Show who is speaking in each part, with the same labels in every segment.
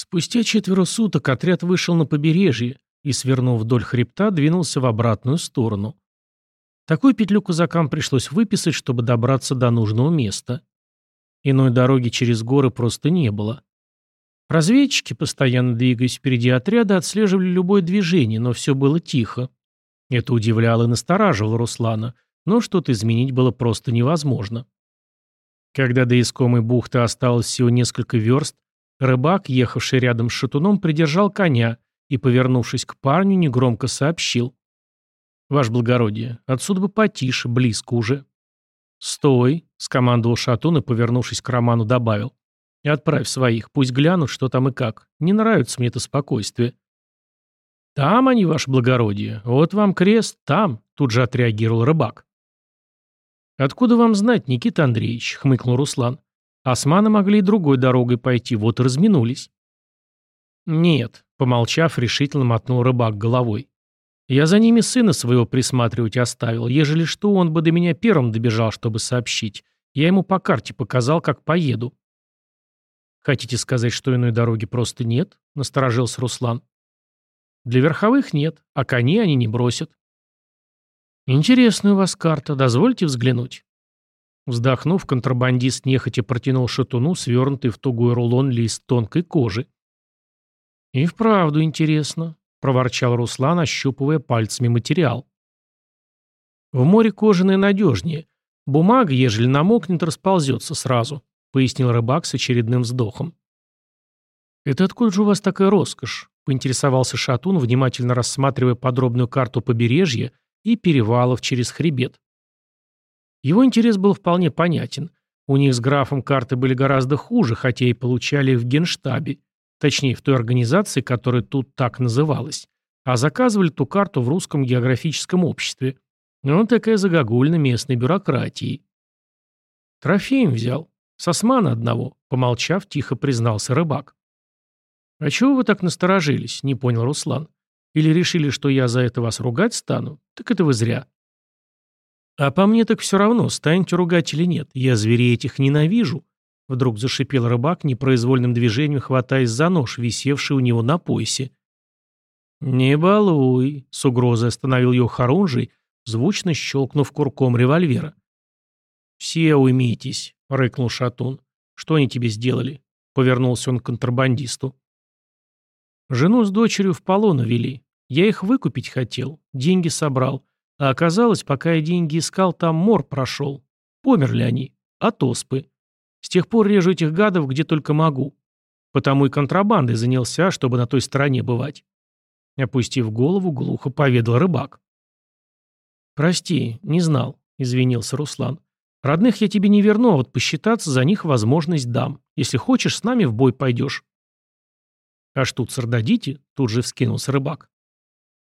Speaker 1: Спустя четверо суток отряд вышел на побережье и, свернув вдоль хребта, двинулся в обратную сторону. Такую петлю казакам пришлось выписать, чтобы добраться до нужного места. Иной дороги через горы просто не было. Разведчики, постоянно двигаясь впереди отряда, отслеживали любое движение, но все было тихо. Это удивляло и настораживало Руслана, но что-то изменить было просто невозможно. Когда до искомой бухты осталось всего несколько верст, рыбак, ехавший рядом с шатуном, придержал коня и, повернувшись к парню, негромко сообщил. «Ваше благородие, отсюда бы потише, близко уже». «Стой», — скомандовал шатун и, повернувшись к Роману, добавил. И отправь своих, пусть глянут, что там и как. Не нравится мне это спокойствие. Там они, ваше благородие. Вот вам крест, там, тут же отреагировал рыбак. Откуда вам знать, Никита Андреевич, хмыкнул Руслан. Османы могли и другой дорогой пойти, вот и разминулись. Нет, помолчав, решительно мотнул рыбак головой. Я за ними сына своего присматривать оставил. Ежели что, он бы до меня первым добежал, чтобы сообщить. Я ему по карте показал, как поеду. «Хотите сказать, что иной дороги просто нет?» — насторожился Руслан. «Для верховых нет, а кони они не бросят». «Интересная у вас карта, дозвольте взглянуть». Вздохнув, контрабандист нехотя протянул шатуну, свернутый в тугой рулон лист тонкой кожи. «И вправду интересно», — проворчал Руслан, ощупывая пальцами материал. «В море кожаное надежнее. Бумага, ежели намокнет, расползется сразу. — пояснил рыбак с очередным вздохом. «Это откуда же у вас такая роскошь?» — поинтересовался Шатун, внимательно рассматривая подробную карту побережья и перевалов через хребет. Его интерес был вполне понятен. У них с графом карты были гораздо хуже, хотя и получали в генштабе, точнее, в той организации, которая тут так называлась, а заказывали ту карту в русском географическом обществе. Ну, такая загогульна местной бюрократии. Трофеем взял. «С османа одного», — помолчав, тихо признался рыбак. «А чего вы так насторожились?» — не понял Руслан. «Или решили, что я за это вас ругать стану? Так это вы зря». «А по мне так все равно, станете ругать или нет. Я зверей этих ненавижу», — вдруг зашипел рыбак, непроизвольным движением хватаясь за нож, висевший у него на поясе. «Не балуй», — с угрозой остановил ее Харунжий, звучно щелкнув курком револьвера. «Все уймитесь», — рыкнул Шатун. «Что они тебе сделали?» — повернулся он к контрабандисту. «Жену с дочерью в полон увели. Я их выкупить хотел, деньги собрал. А оказалось, пока я деньги искал, там мор прошел. Померли они. От оспы. С тех пор режу этих гадов где только могу. Потому и контрабандой занялся, чтобы на той стороне бывать». Опустив голову, глухо поведал рыбак. «Прости, не знал», — извинился Руслан. Родных я тебе не верну, а вот посчитаться за них возможность дам. Если хочешь, с нами в бой пойдешь. А штуцер дадите? Тут же вскинулся рыбак.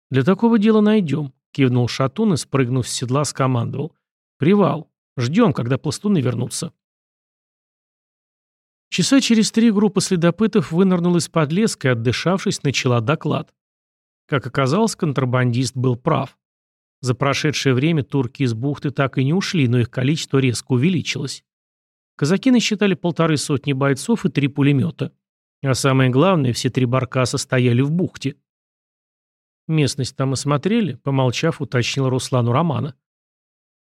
Speaker 1: Для такого дела найдем, кивнул шатун и, спрыгнув с седла, скомандовал. Привал. Ждем, когда пластуны вернутся. Часа через три группа следопытов вынырнула из-под леска и, отдышавшись, начала доклад. Как оказалось, контрабандист был прав. За прошедшее время турки из бухты так и не ушли, но их количество резко увеличилось. Казаки насчитали полторы сотни бойцов и три пулемета. А самое главное, все три баркаса стояли в бухте. «Местность там осмотрели?» — помолчав, уточнил Руслану Романа.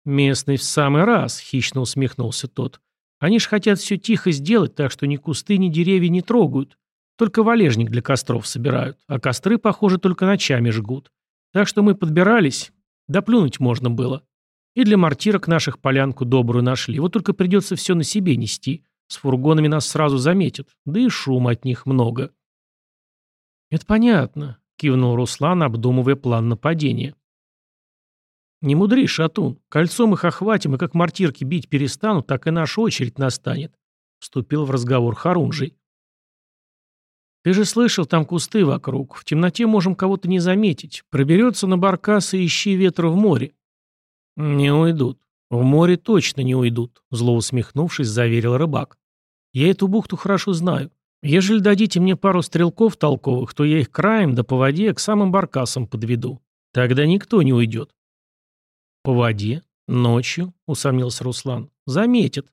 Speaker 1: «Местность в самый раз», — хищно усмехнулся тот. «Они ж хотят все тихо сделать, так что ни кусты, ни деревья не трогают. Только валежник для костров собирают, а костры, похоже, только ночами жгут. Так что мы подбирались, да плюнуть можно было. И для мортирок наших полянку добрую нашли. Вот только придется все на себе нести. С фургонами нас сразу заметят. Да и шума от них много. Это понятно, кивнул Руслан, обдумывая план нападения. Не мудри, Шатун. Кольцом их охватим, и как мортирки бить перестанут, так и наша очередь настанет. Вступил в разговор Харунжий. Ты же слышал, там кусты вокруг. В темноте можем кого-то не заметить. Проберется на баркас и ищи ветра в море. Не уйдут. В море точно не уйдут, зло усмехнувшись, заверил рыбак. Я эту бухту хорошо знаю. Ежели дадите мне пару стрелков толковых, то я их краем да по воде к самым баркасам подведу. Тогда никто не уйдет. По воде? Ночью? Усомнился Руслан. Заметят.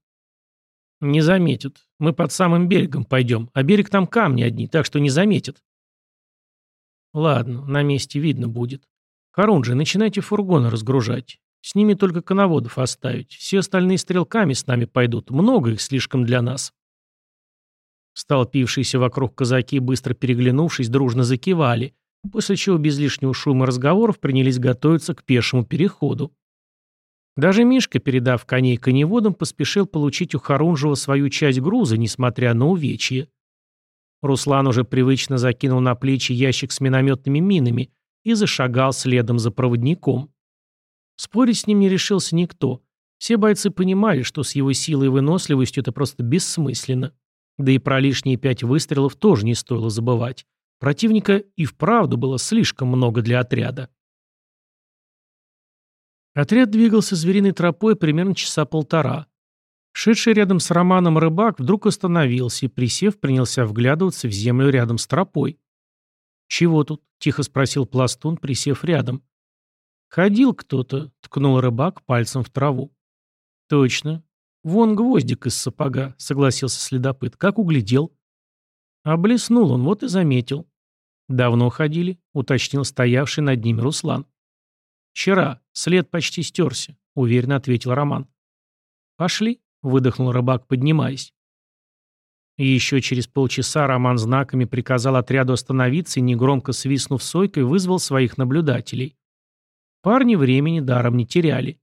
Speaker 1: Не заметят. Мы под самым берегом пойдем, а берег там камни одни, так что не заметят. Ладно, на месте видно будет. Харунжи, начинайте фургоны разгружать. С ними только коноводов оставить. Все остальные стрелками с нами пойдут. Много их слишком для нас. Столпившиеся вокруг казаки, быстро переглянувшись, дружно закивали, после чего без лишнего шума разговоров принялись готовиться к пешему переходу. Даже Мишка, передав коней коневодам, поспешил получить у Харунжева свою часть груза, несмотря на увечье. Руслан уже привычно закинул на плечи ящик с минометными минами и зашагал следом за проводником. Спорить с ним не решился никто. Все бойцы понимали, что с его силой и выносливостью это просто бессмысленно. Да и про лишние пять выстрелов тоже не стоило забывать. Противника и вправду было слишком много для отряда. Отряд двигался звериной тропой примерно часа полтора. Шедший рядом с Романом рыбак вдруг остановился и, присев, принялся вглядываться в землю рядом с тропой. «Чего тут?» — тихо спросил пластун, присев рядом. «Ходил кто-то», — ткнул рыбак пальцем в траву. «Точно. Вон гвоздик из сапога», — согласился следопыт. «Как углядел?» Облеснул он, вот и заметил. «Давно ходили?» — уточнил стоявший над ними Руслан. «Вчера. След почти стерся», — уверенно ответил Роман. «Пошли», — выдохнул рыбак, поднимаясь. И еще через полчаса Роман знаками приказал отряду остановиться и, негромко свистнув сойкой, вызвал своих наблюдателей. Парни времени даром не теряли.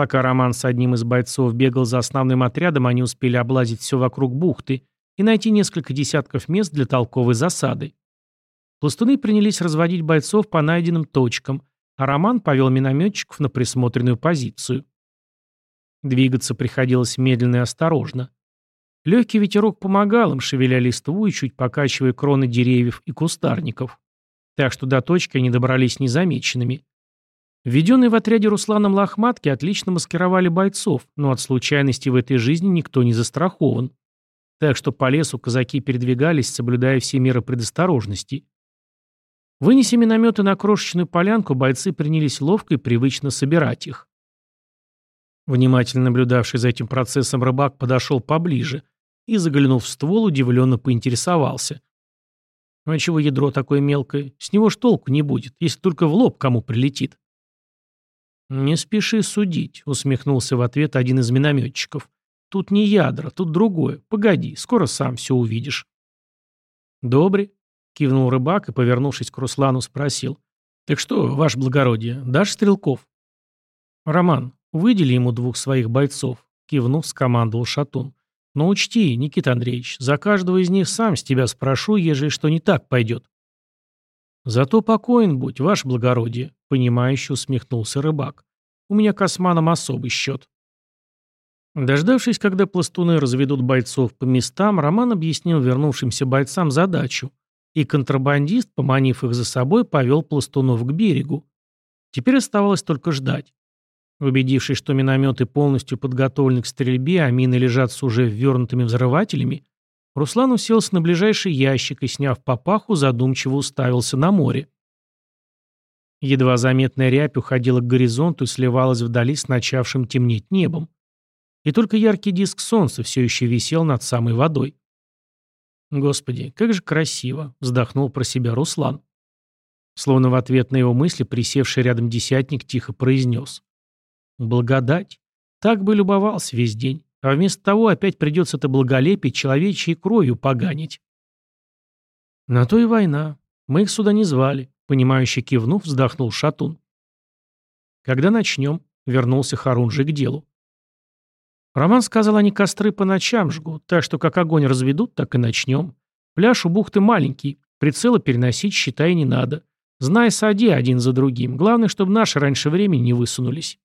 Speaker 1: Пока Роман с одним из бойцов бегал за основным отрядом, они успели облазить все вокруг бухты и найти несколько десятков мест для толковой засады. Пластуны принялись разводить бойцов по найденным точкам, а Роман повел минометчиков на присмотренную позицию. Двигаться приходилось медленно и осторожно. Легкий ветерок помогал им, шевеля листву и чуть покачивая кроны деревьев и кустарников. Так что до точки они добрались незамеченными. Введенные в отряде Русланом лохматки отлично маскировали бойцов, но от случайности в этой жизни никто не застрахован. Так что по лесу казаки передвигались, соблюдая все меры предосторожности. Вынеся минометы на крошечную полянку, бойцы принялись ловко и привычно собирать их. Внимательно наблюдавший за этим процессом рыбак подошел поближе и, заглянув в ствол, удивленно поинтересовался. «Ну а чего ядро такое мелкое? С него ж толку не будет, если только в лоб кому прилетит». «Не спеши судить», — усмехнулся в ответ один из минометчиков. «Тут не ядра, тут другое. Погоди, скоро сам все увидишь». «Добре», Кивнул рыбак и, повернувшись к Руслану, спросил. «Так что, ваше благородие, дашь стрелков?» «Роман, выдели ему двух своих бойцов», — кивнув, скомандовал Шатун. «Но учти, Никита Андреевич, за каждого из них сам с тебя спрошу, ежели что не так пойдет». «Зато покоен будь, ваше благородие», — понимающе усмехнулся рыбак. «У меня к османам особый счет». Дождавшись, когда пластуны разведут бойцов по местам, Роман объяснил вернувшимся бойцам задачу и контрабандист, поманив их за собой, повел пластунов к берегу. Теперь оставалось только ждать. Убедившись, что минометы полностью подготовлены к стрельбе, а мины лежат с уже ввернутыми взрывателями, Руслан уселся на ближайший ящик и, сняв папаху, задумчиво уставился на море. Едва заметная рябь уходила к горизонту и сливалась вдали с начавшим темнеть небом. И только яркий диск солнца все еще висел над самой водой. «Господи, как же красиво!» — вздохнул про себя Руслан. Словно в ответ на его мысли присевший рядом десятник тихо произнес. «Благодать! Так бы любовался весь день, а вместо того опять придется это благолепие человечьей кровью поганить». «На то и война. Мы их сюда не звали», — понимающе кивнув, вздохнул Шатун. «Когда начнем?» — вернулся Харунжи к делу. Роман сказал, они костры по ночам жгут, так что как огонь разведут, так и начнем. Пляж у бухты маленький, прицелы переносить, считай, не надо. Знай, сади один за другим. Главное, чтобы наши раньше времени не высунулись.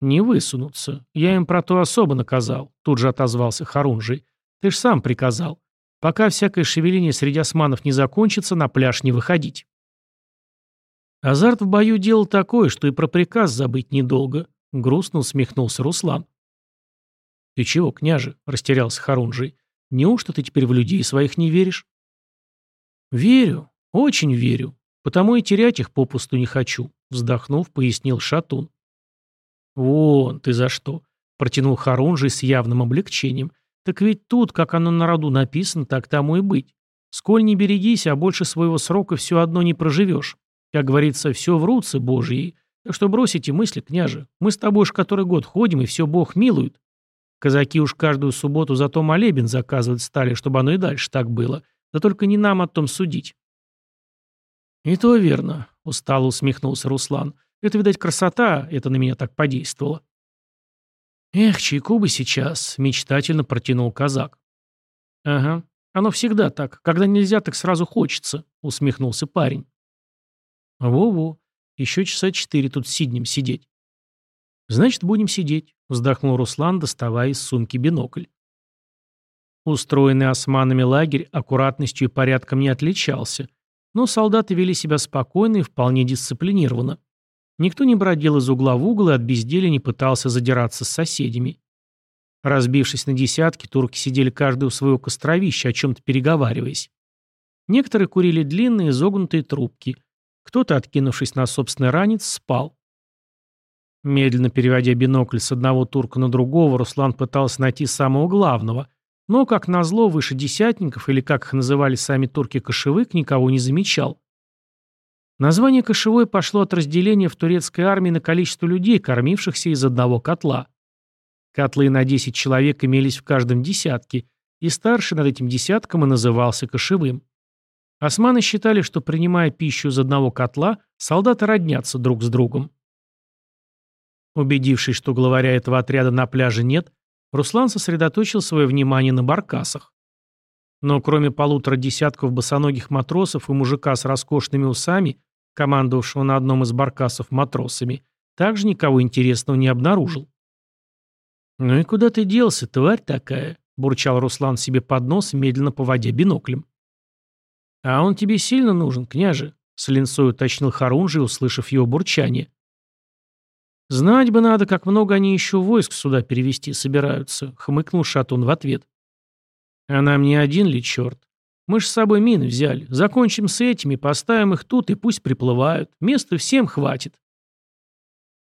Speaker 1: Не высунутся. Я им про то особо наказал, тут же отозвался Харунжий. Ты ж сам приказал. Пока всякое шевеление среди османов не закончится, на пляж не выходить. Азарт в бою делал такое, что и про приказ забыть недолго. Грустно усмехнулся Руслан. «Ты чего, княже?» – растерялся Харунжий. «Неужто ты теперь в людей своих не веришь?» «Верю, очень верю, потому и терять их попусту не хочу», – вздохнув, пояснил Шатун. «Вон ты за что!» – протянул Харунжий с явным облегчением. Так ведь тут, как оно на роду написано, так тому и быть. Сколь не берегись, а больше своего срока все одно не проживешь. Как говорится, все в Божьи. Так что бросите мысли, княже. Мы с тобой уж который год ходим, и все Бог милует. Казаки уж каждую субботу зато молебен заказывать стали, чтобы оно и дальше так было. Да только не нам о том судить. «И то верно», — устало усмехнулся Руслан. «Это, видать, красота, это на меня так подействовало». «Эх, чайку бы сейчас», — мечтательно протянул казак. «Ага, оно всегда так. Когда нельзя, так сразу хочется», — усмехнулся парень. «Во-во, еще часа четыре тут сиднем сидеть». «Значит, будем сидеть», — вздохнул Руслан, доставая из сумки бинокль. Устроенный османами лагерь аккуратностью и порядком не отличался, но солдаты вели себя спокойно и вполне дисциплинированно. Никто не бродил из угла в угол и от безделия не пытался задираться с соседями. Разбившись на десятки, турки сидели каждый у своего костровища, о чем-то переговариваясь. Некоторые курили длинные изогнутые трубки. Кто-то, откинувшись на собственный ранец, спал. Медленно переводя бинокль с одного турка на другого, Руслан пытался найти самого главного, но, как назло, выше десятников, или как их называли сами турки-кошевык, никого не замечал. Название кошевой пошло от разделения в турецкой армии на количество людей, кормившихся из одного котла. Котлы на 10 человек имелись в каждом десятке, и старший над этим десятком и назывался кошевым. Османы считали, что, принимая пищу из одного котла, солдаты роднятся друг с другом. Убедившись, что главаря этого отряда на пляже нет, Руслан сосредоточил свое внимание на баркасах. Но кроме полутора десятков босоногих матросов и мужика с роскошными усами, командовавшего на одном из баркасов матросами, также никого интересного не обнаружил. «Ну и куда ты делся, тварь такая?» – бурчал Руслан себе под нос, медленно поводя биноклем. «А он тебе сильно нужен, княже?» – с линцой уточнил Харунжи, услышав его бурчание. «Знать бы надо, как много они еще войск сюда перевести собираются», — хмыкнул Шатун в ответ. «А нам не один ли черт? Мы ж с собой мины взяли. Закончим с этими, поставим их тут и пусть приплывают. Места всем хватит».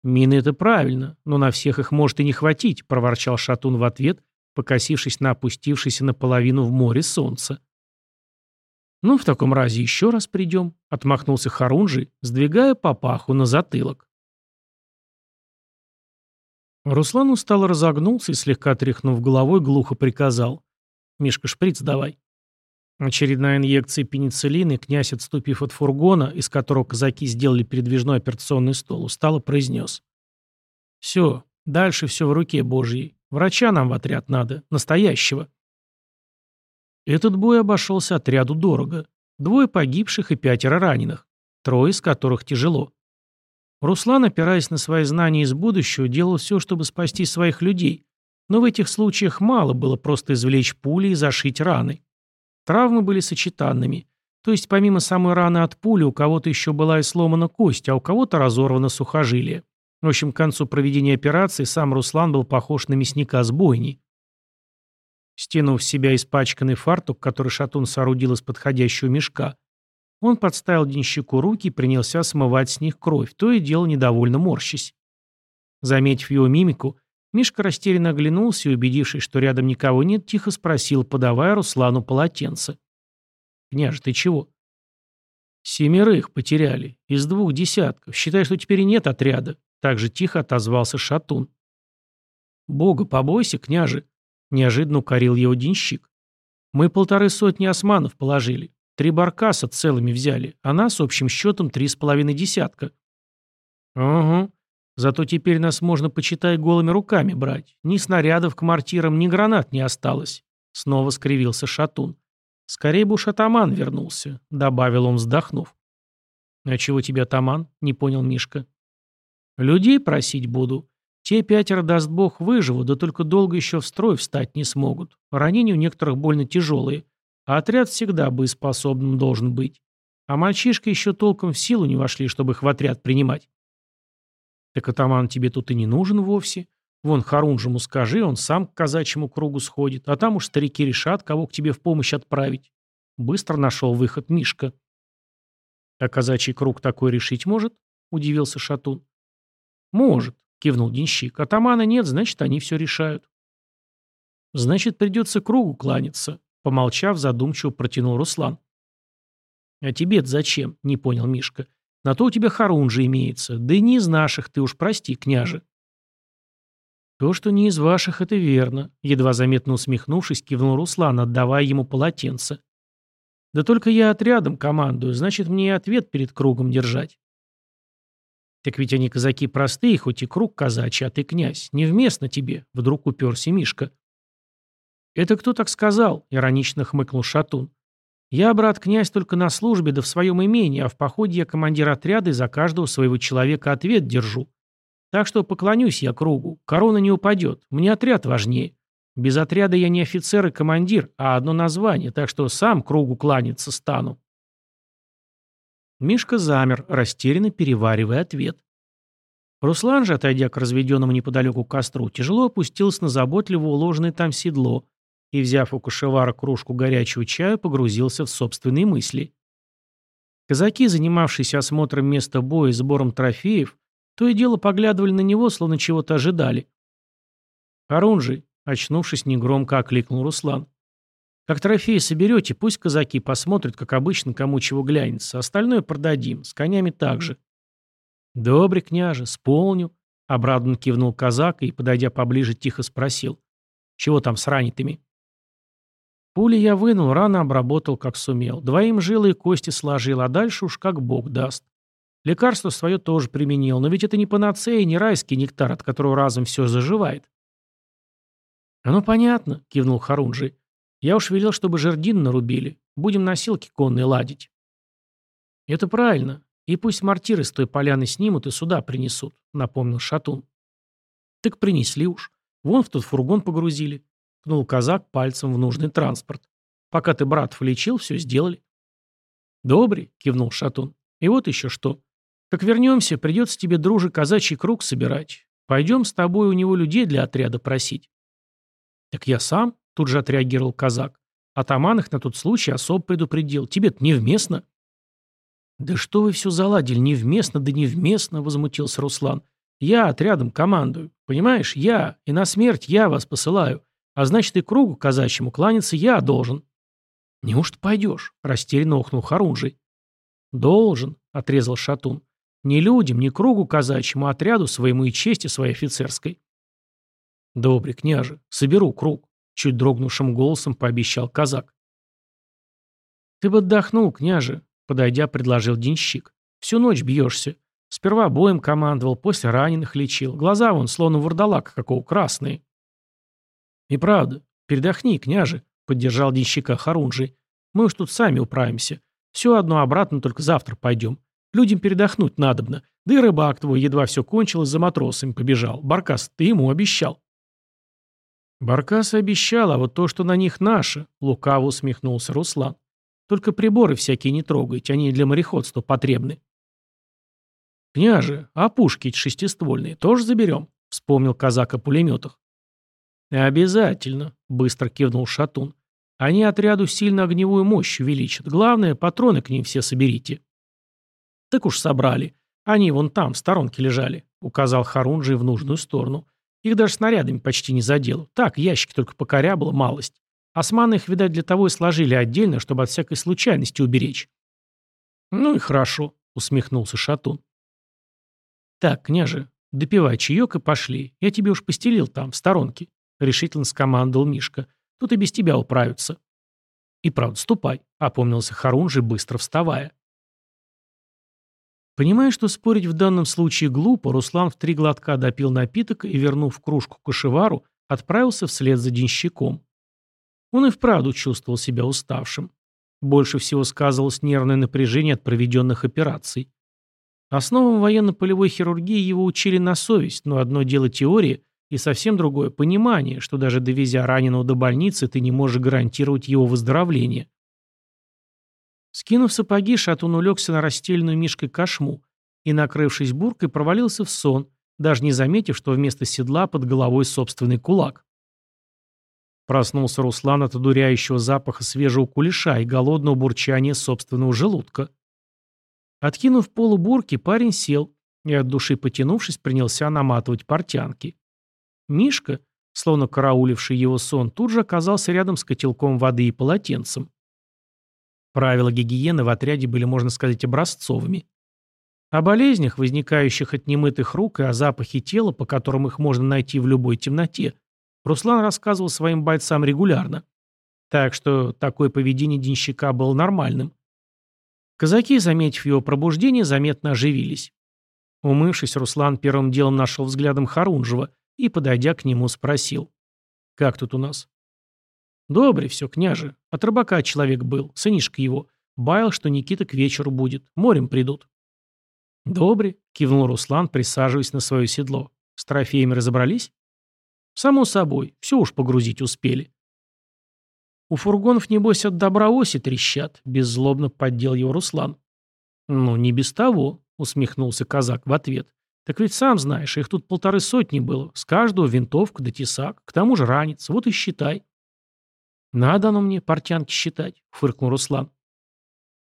Speaker 1: «Мины — это правильно, но на всех их может и не хватить», — проворчал Шатун в ответ, покосившись на опустившееся наполовину в море солнце. «Ну, в таком разе еще раз придем», — отмахнулся Харунжи, сдвигая папаху на затылок. Руслан устало разогнулся и, слегка тряхнув головой, глухо приказал. «Мишка, шприц давай». Очередная инъекция пенициллина, и князь, отступив от фургона, из которого казаки сделали передвижной операционный стол, устало произнес. «Все, дальше все в руке Божьей. Врача нам в отряд надо, настоящего». Этот бой обошелся отряду дорого. Двое погибших и пятеро раненых, трое из которых тяжело. Руслан, опираясь на свои знания из будущего, делал все, чтобы спасти своих людей, но в этих случаях мало было просто извлечь пули и зашить раны. Травмы были сочетанными. То есть помимо самой раны от пули у кого-то еще была и сломана кость, а у кого-то разорвано сухожилие. В общем, к концу проведения операции сам Руслан был похож на мясника с бойни. Стянув в себя испачканный фартук, который шатун соорудил из подходящего мешка, он подставил денщику руки и принялся смывать с них кровь, то и дело недовольно морщись. Заметив его мимику, Мишка растерянно оглянулся и, убедившись, что рядом никого нет, тихо спросил, подавая Руслану полотенце. «Княже, ты чего?» «Семерых потеряли. Из двух десятков. Считай, что теперь и нет отряда», — так же тихо отозвался Шатун. «Бога побойся, княже», — неожиданно укорил его денщик. «Мы полторы сотни османов положили. Три баркаса целыми взяли, а нас общим счетом три с половиной десятка. Угу. Зато теперь нас можно, почитай, голыми руками брать. Ни снарядов к мортирам, ни гранат не осталось. Снова скривился Шатун. Скорее бы уж атаман вернулся, добавил он, вздохнув. А чего тебе атаман? Не понял Мишка. Людей просить буду. Те пятеро, даст бог, выживут, да только долго еще в строй встать не смогут. Ранения у некоторых больно тяжелые. А отряд всегда боеспособным должен быть. А мальчишки еще толком в силу не вошли, чтобы их в отряд принимать. Так атаман тебе тут и не нужен вовсе. Вон Харунжему скажи, он сам к казачьему кругу сходит, а там уж старики решат, кого к тебе в помощь отправить. Быстро нашел выход Мишка. А казачий круг такой решить может? Удивился Шатун. Может, кивнул денщик. Атамана нет, значит, они все решают. Значит, придется кругу кланяться, помолчав, задумчиво протянул Руслан. А тебе зачем? Не понял Мишка. На то у тебя Харун же имеется. Да и не из наших, ты уж прости, княже. То, что не из ваших, это верно. Едва заметно усмехнувшись, кивнул Руслан, отдавая ему полотенце. Да только я отрядом командую, значит, мне и ответ перед кругом держать. Так ведь они казаки простые, хоть и круг казачий, а ты князь. Невместно тебе, вдруг уперся Мишка. Это кто так сказал? Иронично хмыкнул Шатун. Я, брат князь, только на службе, да в своем имении, а в походе я командир отряда и за каждого своего человека ответ держу. Так что поклонюсь я кругу. Корона не упадет. Мне отряд важнее. Без отряда я не офицер и командир, а одно название, так что сам кругу кланяться стану. Мишка замер, растерянно переваривая ответ. Руслан же, отойдя к разведенному неподалеку костру, тяжело опустился на заботливо уложенное там седло и, взяв у кошевара кружку горячего чая, погрузился в собственные мысли. Казаки, занимавшиеся осмотром места боя и сбором трофеев, то и дело поглядывали на него, словно чего-то ожидали. «Харунжий», — очнувшись, негромко окликнул Руслан. «Как трофеи соберете, пусть казаки посмотрят, как обычно, кому чего глянется. Остальное продадим, с конями также». «Добре, княже, сполню», — обрадованно кивнул казак и, подойдя поближе, тихо спросил. «Чего там с ранитыми?» Пули я вынул, рано обработал, как сумел. Двоим жилы и кости сложил, а дальше уж как бог даст. Лекарство свое тоже применил, но ведь это не панацея, не райский нектар, от которого разом все заживает. «Оно понятно», — кивнул Харунжий. «Я уж велел, чтобы жердин нарубили. Будем носилки конные ладить». «Это правильно. И пусть мортиры с той поляны снимут и сюда принесут», — напомнил Шатун. «Так принесли уж. Вон в тот фургон погрузили», — ткнул казак пальцем в нужный транспорт. «Пока ты братов лечил, все сделали». «Добрый», — кивнул Шатун. «И вот еще что. Как вернемся, придется тебе, друже, казачий круг собирать. Пойдем с тобой у него людей для отряда просить. Так я сам, тут же отреагировал казак. Атаман их на тот случай особ предупредил. Тебе-то невместно. Да что вы все заладили, невместно, да невместно, возмутился Руслан. Я отрядом командую. Понимаешь, я, и на смерть я вас посылаю. А значит, и кругу казачьему кланяться я должен. Неужто пойдешь? Растерянно охнул Харунжий. Должен, отрезал Шатун. Ни людям, ни кругу казачьему, а отряду своему и чести своей офицерской. Добрый княже, соберу круг, чуть дрогнувшим голосом пообещал казак. Ты бы отдохнул, княже, подойдя, предложил денщик. Всю ночь бьешься. Сперва боем командовал, после раненых лечил. Глаза вон, словно вурдалака какого, красные. И правда, передохни, княже, поддержал денщика Харунжий. Мы уж тут сами управимся. Все одно обратно только завтра пойдем. Людям передохнуть надобно. Да и рыбак твой едва все кончилось, за матросами побежал. Баркас, ты ему обещал. Баркас обещал, а вот то, что на них наше, лукаво усмехнулся Руслан. Только приборы всякие не трогайте, они для мореходства потребны. «Княже, а пушки шестиствольные тоже заберем?» — вспомнил казак о пулеметах. «Обязательно», — быстро кивнул Шатун. «Они отряду сильно огневую мощь увеличат. Главное, патроны к ним все соберите». «Так уж собрали. Они вон там, в сторонке лежали», — указал Харунжий в нужную сторону. «Их даже снарядами почти не задел. Так, ящики только покорябало малость. Османы их, видать, для того и сложили отдельно, чтобы от всякой случайности уберечь». «Ну и хорошо», — усмехнулся Шатун. «Так, княже, допивай чаек и пошли. Я тебе уж постелил там, в сторонке», — решительно скомандовал Мишка. «Тут и без тебя управятся». «И правда, ступай», — опомнился Харунжий, быстро вставая. Понимая, что спорить в данном случае глупо, Руслан в три глотка допил напиток и, вернув кружку кошевару, отправился вслед за денщиком. Он и вправду чувствовал себя уставшим. Больше всего сказывалось нервное напряжение от проведенных операций. Основам военно-полевой хирургии его учили на совесть, но одно дело теория и совсем другое – понимание, что даже довезя раненого до больницы, ты не можешь гарантировать его выздоровление. Скинув сапоги, шатун улегся на расстеленную мишкой кошму и, накрывшись буркой, провалился в сон, даже не заметив, что вместо седла под головой собственный кулак. Проснулся Руслан от одуряющего запаха свежего кулеша и голодного бурчания собственного желудка. Откинув полу бурки, парень сел и, от души потянувшись, принялся наматывать портянки. Мишка, словно карауливший его сон, тут же оказался рядом с котелком воды и полотенцем. Правила гигиены в отряде были, можно сказать, образцовыми. О болезнях, возникающих от немытых рук, и о запахе тела, по которым их можно найти в любой темноте, Руслан рассказывал своим бойцам регулярно. Так что такое поведение денщика было нормальным. Казаки, заметив его пробуждение, заметно оживились. Умывшись, Руслан первым делом нашел взглядом Харунжева и, подойдя к нему, спросил. «Как тут у нас?» «Добре все, княже. От рыбака человек был, сынишка его. Баял, что Никита к вечеру будет. Морем придут». «Добре», — кивнул Руслан, присаживаясь на свое седло. «С трофеями разобрались?» «Само собой. Все уж погрузить успели». «У фургонов, небось, от добра оси трещат», — беззлобно поддел его Руслан. «Ну, не без того», — усмехнулся казак в ответ. «Так ведь сам знаешь, их тут полторы сотни было. С каждого винтовка да тесак. К тому же ранец. Вот и считай». «Надо оно мне портянки считать», — фыркнул Руслан.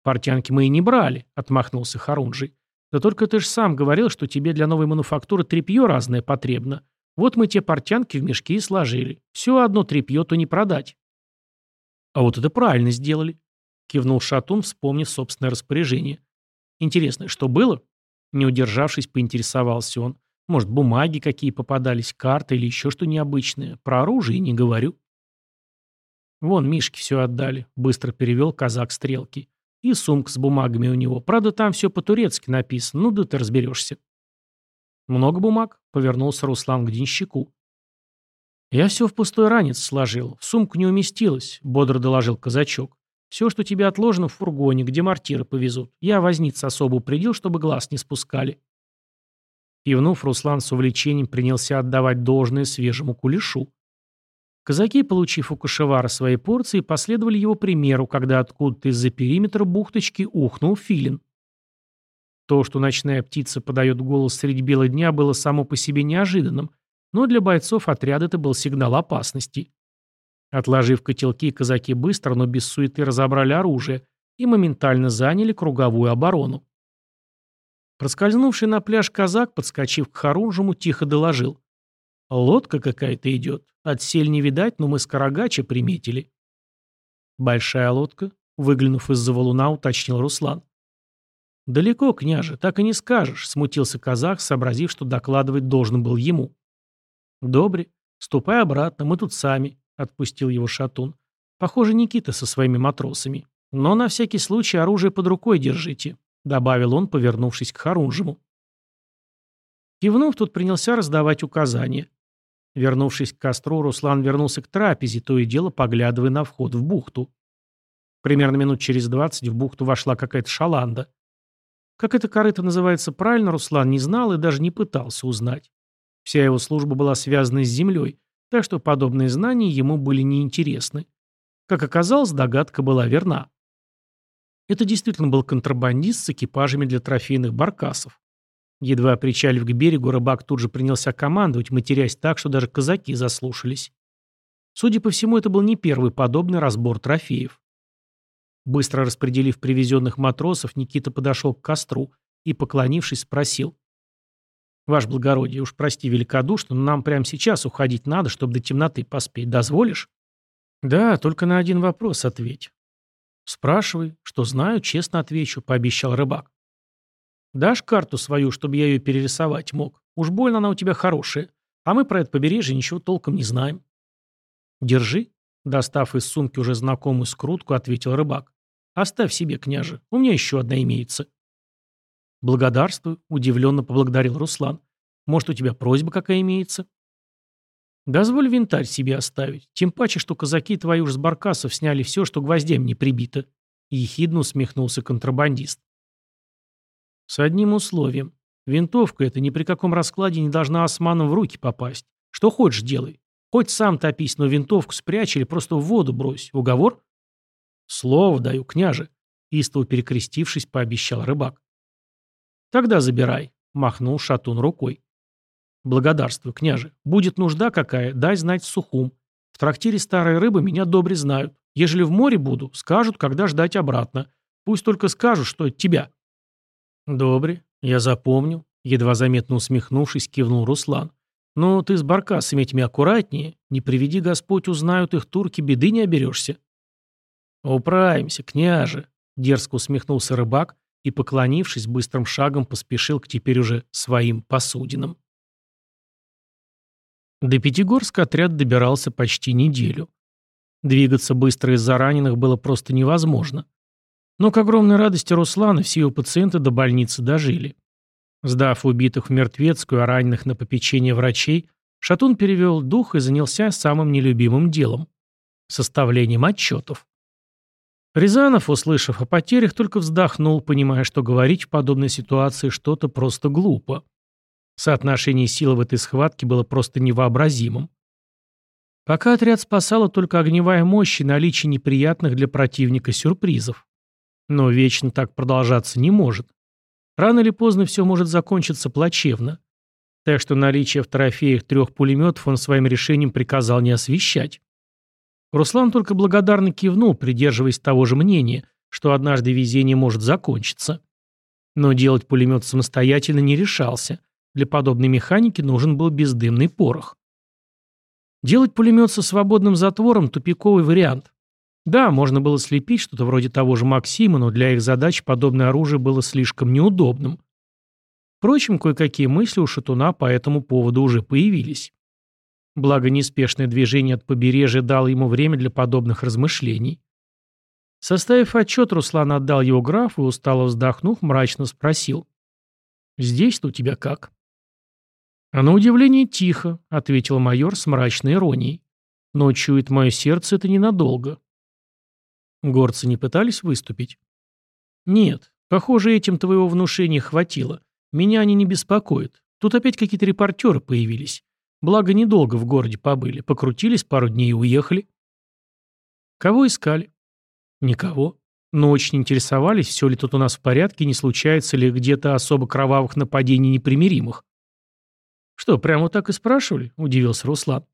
Speaker 1: «Портянки мы и не брали», — отмахнулся Харунжий. «Да только ты же сам говорил, что тебе для новой мануфактуры тряпье разное потребно. Вот мы те портянки в мешки и сложили. Все одно тряпье то не продать». «А вот это правильно сделали», — кивнул Шатун, вспомнив собственное распоряжение. «Интересно, что было?» Не удержавшись, поинтересовался он. «Может, бумаги какие попадались, карты или еще что необычное? Про оружие не говорю». «Вон, Мишке все отдали», — быстро перевел казак стрелки. «И сумка с бумагами у него. Правда, там все по-турецки написано. Ну да ты разберешься». «Много бумаг?» — повернулся Руслан к денщику. «Я все в пустой ранец сложил. В сумку не уместилось», — бодро доложил казачок. «Все, что тебе отложено, в фургоне, где мортиры повезут. Я возниц особо упредил, чтобы глаз не спускали». Кивнув, Руслан с увлечением принялся отдавать должное свежему кулешу. Казаки, получив у кошевара свои порции, последовали его примеру, когда откуда-то из-за периметра бухточки ухнул филин. То, что ночная птица подает голос средь бела дня, было само по себе неожиданным — но для бойцов отряда это был сигнал опасности. Отложив котелки, казаки быстро, но без суеты разобрали оружие и моментально заняли круговую оборону. Проскользнувший на пляж казак, подскочив к Харунжему, тихо доложил. «Лодка какая-то идет. Отсель не видать, но мы с Карагача приметили». «Большая лодка?» — выглянув из-за валуна, уточнил Руслан. «Далеко, княже, так и не скажешь», — смутился казах, сообразив, что докладывать должен был ему. «Добре. Ступай обратно, мы тут сами», — отпустил его шатун. «Похоже, Никита со своими матросами. Но на всякий случай оружие под рукой держите», — добавил он, повернувшись к Харунжему. Кивнув, тут принялся раздавать указания. Вернувшись к костру, Руслан вернулся к трапезе, то и дело поглядывая на вход в бухту. Примерно минут через двадцать в бухту вошла какая-то шаланда. Как это корыто называется правильно, Руслан не знал и даже не пытался узнать. Вся его служба была связана с землей, так что подобные знания ему были неинтересны. Как оказалось, догадка была верна. Это действительно был контрабандист с экипажами для трофейных баркасов. Едва причалив к берегу, рыбак тут же принялся командовать, матерясь так, что даже казаки заслушались. Судя по всему, это был не первый подобный разбор трофеев. Быстро распределив привезенных матросов, Никита подошел к костру и, поклонившись, спросил. Ваше благородие, уж прости великодушно, но нам прямо сейчас уходить надо, чтобы до темноты поспеть. Дозволишь? Да, только на один вопрос ответь. Спрашивай, что знаю, честно отвечу, пообещал рыбак. Дашь карту свою, чтобы я ее перерисовать мог? Уж больно она у тебя хорошая. А мы про это побережье ничего толком не знаем. Держи, достав из сумки уже знакомую скрутку, ответил рыбак. Оставь себе, княже, у меня еще одна имеется. «Благодарствую», — удивленно поблагодарил Руслан. «Может, у тебя просьба какая имеется?» «Дозволь винтарь себе оставить. Тем паче, что казаки твои уж с баркасов сняли все, что гвоздем не прибито», — ехидно усмехнулся контрабандист. «С одним условием. Винтовка эта ни при каком раскладе не должна османам в руки попасть. Что хочешь делай. Хоть сам топись, но винтовку спрячь или просто в воду брось. Уговор?» «Слово даю, княже», — истово перекрестившись, пообещал рыбак. «Тогда забирай», — махнул шатун рукой. «Благодарствую, княже. Будет нужда какая, дай знать сухум. В трактире старой рыбы меня добре знают. Ежели в море буду, скажут, когда ждать обратно. Пусть только скажут, что от тебя». «Добре, я запомню», — едва заметно усмехнувшись, кивнул Руслан. Ну, ты с баркасами этими аккуратнее. Не приведи Господь, узнают их турки, беды не оберешься. Управимся, княже, дерзко усмехнулся рыбак и, поклонившись, быстрым шагом поспешил к теперь уже своим посудинам. До Пятигорска отряд добирался почти неделю. Двигаться быстро из-за раненых было просто невозможно. Но к огромной радости Руслана все его пациенты до больницы дожили. Сдав убитых в мертвецкую, а раненых на попечение врачей, Шатун перевел дух и занялся самым нелюбимым делом – составлением отчетов. Рязанов, услышав о потерях, только вздохнул, понимая, что говорить в подобной ситуации что-то просто глупо. Соотношение сил в этой схватке было просто невообразимым. Пока отряд спасала только огневая мощь и наличие неприятных для противника сюрпризов. Но вечно так продолжаться не может. Рано или поздно все может закончиться плачевно. Так что наличие в трофеях трех пулеметов он своим решением приказал не освещать. Руслан только благодарно кивнул, придерживаясь того же мнения, что однажды везение может закончиться. Но делать пулемет самостоятельно не решался. Для подобной механики нужен был бездымный порох. Делать пулемет со свободным затвором – тупиковый вариант. Да, можно было слепить что-то вроде того же Максима, но для их задач подобное оружие было слишком неудобным. Впрочем, кое-какие мысли у Шатуна по этому поводу уже появились. Благо, неспешное движение от побережья дало ему время для подобных размышлений. Составив отчет, Руслан отдал его графу и, устало вздохнув, мрачно спросил. «Здесь-то у тебя как?» «А на удивление тихо», — ответил майор с мрачной иронией. «Но чует мое сердце это ненадолго. Горцы не пытались выступить? Нет. Похоже, этим твоего внушения хватило. Меня они не беспокоят. Тут опять какие-то репортеры появились. Благо, недолго в городе побыли. Покрутились пару дней и уехали. Кого искали? Никого. Но очень интересовались, все ли тут у нас в порядке, не случается ли где-то особо кровавых нападений непримиримых. Что, прямо вот так и спрашивали? Удивился Руслан.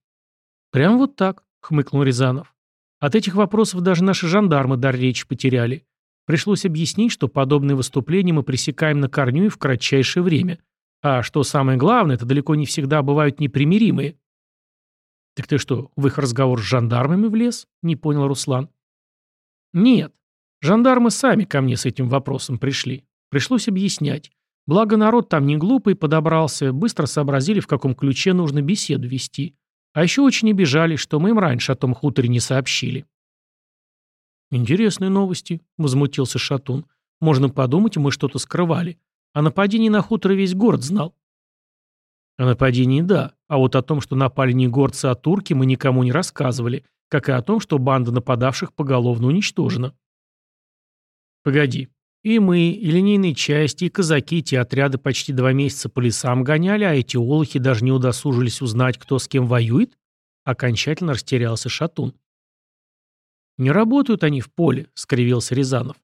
Speaker 1: Прям вот так, хмыкнул Рязанов. От этих вопросов даже наши жандармы дар речи потеряли. Пришлось объяснить, что подобные выступления мы пресекаем на корню и в кратчайшее время. А что самое главное, это далеко не всегда бывают непримиримые. «Так ты что, в их разговор с жандармами влез?» – не понял Руслан. «Нет. Жандармы сами ко мне с этим вопросом пришли. Пришлось объяснять. Благо народ там не глупый подобрался, быстро сообразили, в каком ключе нужно беседу вести. А еще очень обижались, что мы им раньше о том хуторе не сообщили. «Интересные новости», — возмутился Шатун. «Можно подумать, мы что-то скрывали. О нападении на хутор весь город знал». «О нападении — да. А вот о том, что напали не горцы, а турки, мы никому не рассказывали, как и о том, что банда нападавших поголовно уничтожена». «Погоди. И мы, и линейные части, и казаки те отряды почти два месяца по лесам гоняли, а эти олухи даже не удосужились узнать, кто с кем воюет? Окончательно растерялся Шатун. «Не работают они в поле», — скривился Рязанов.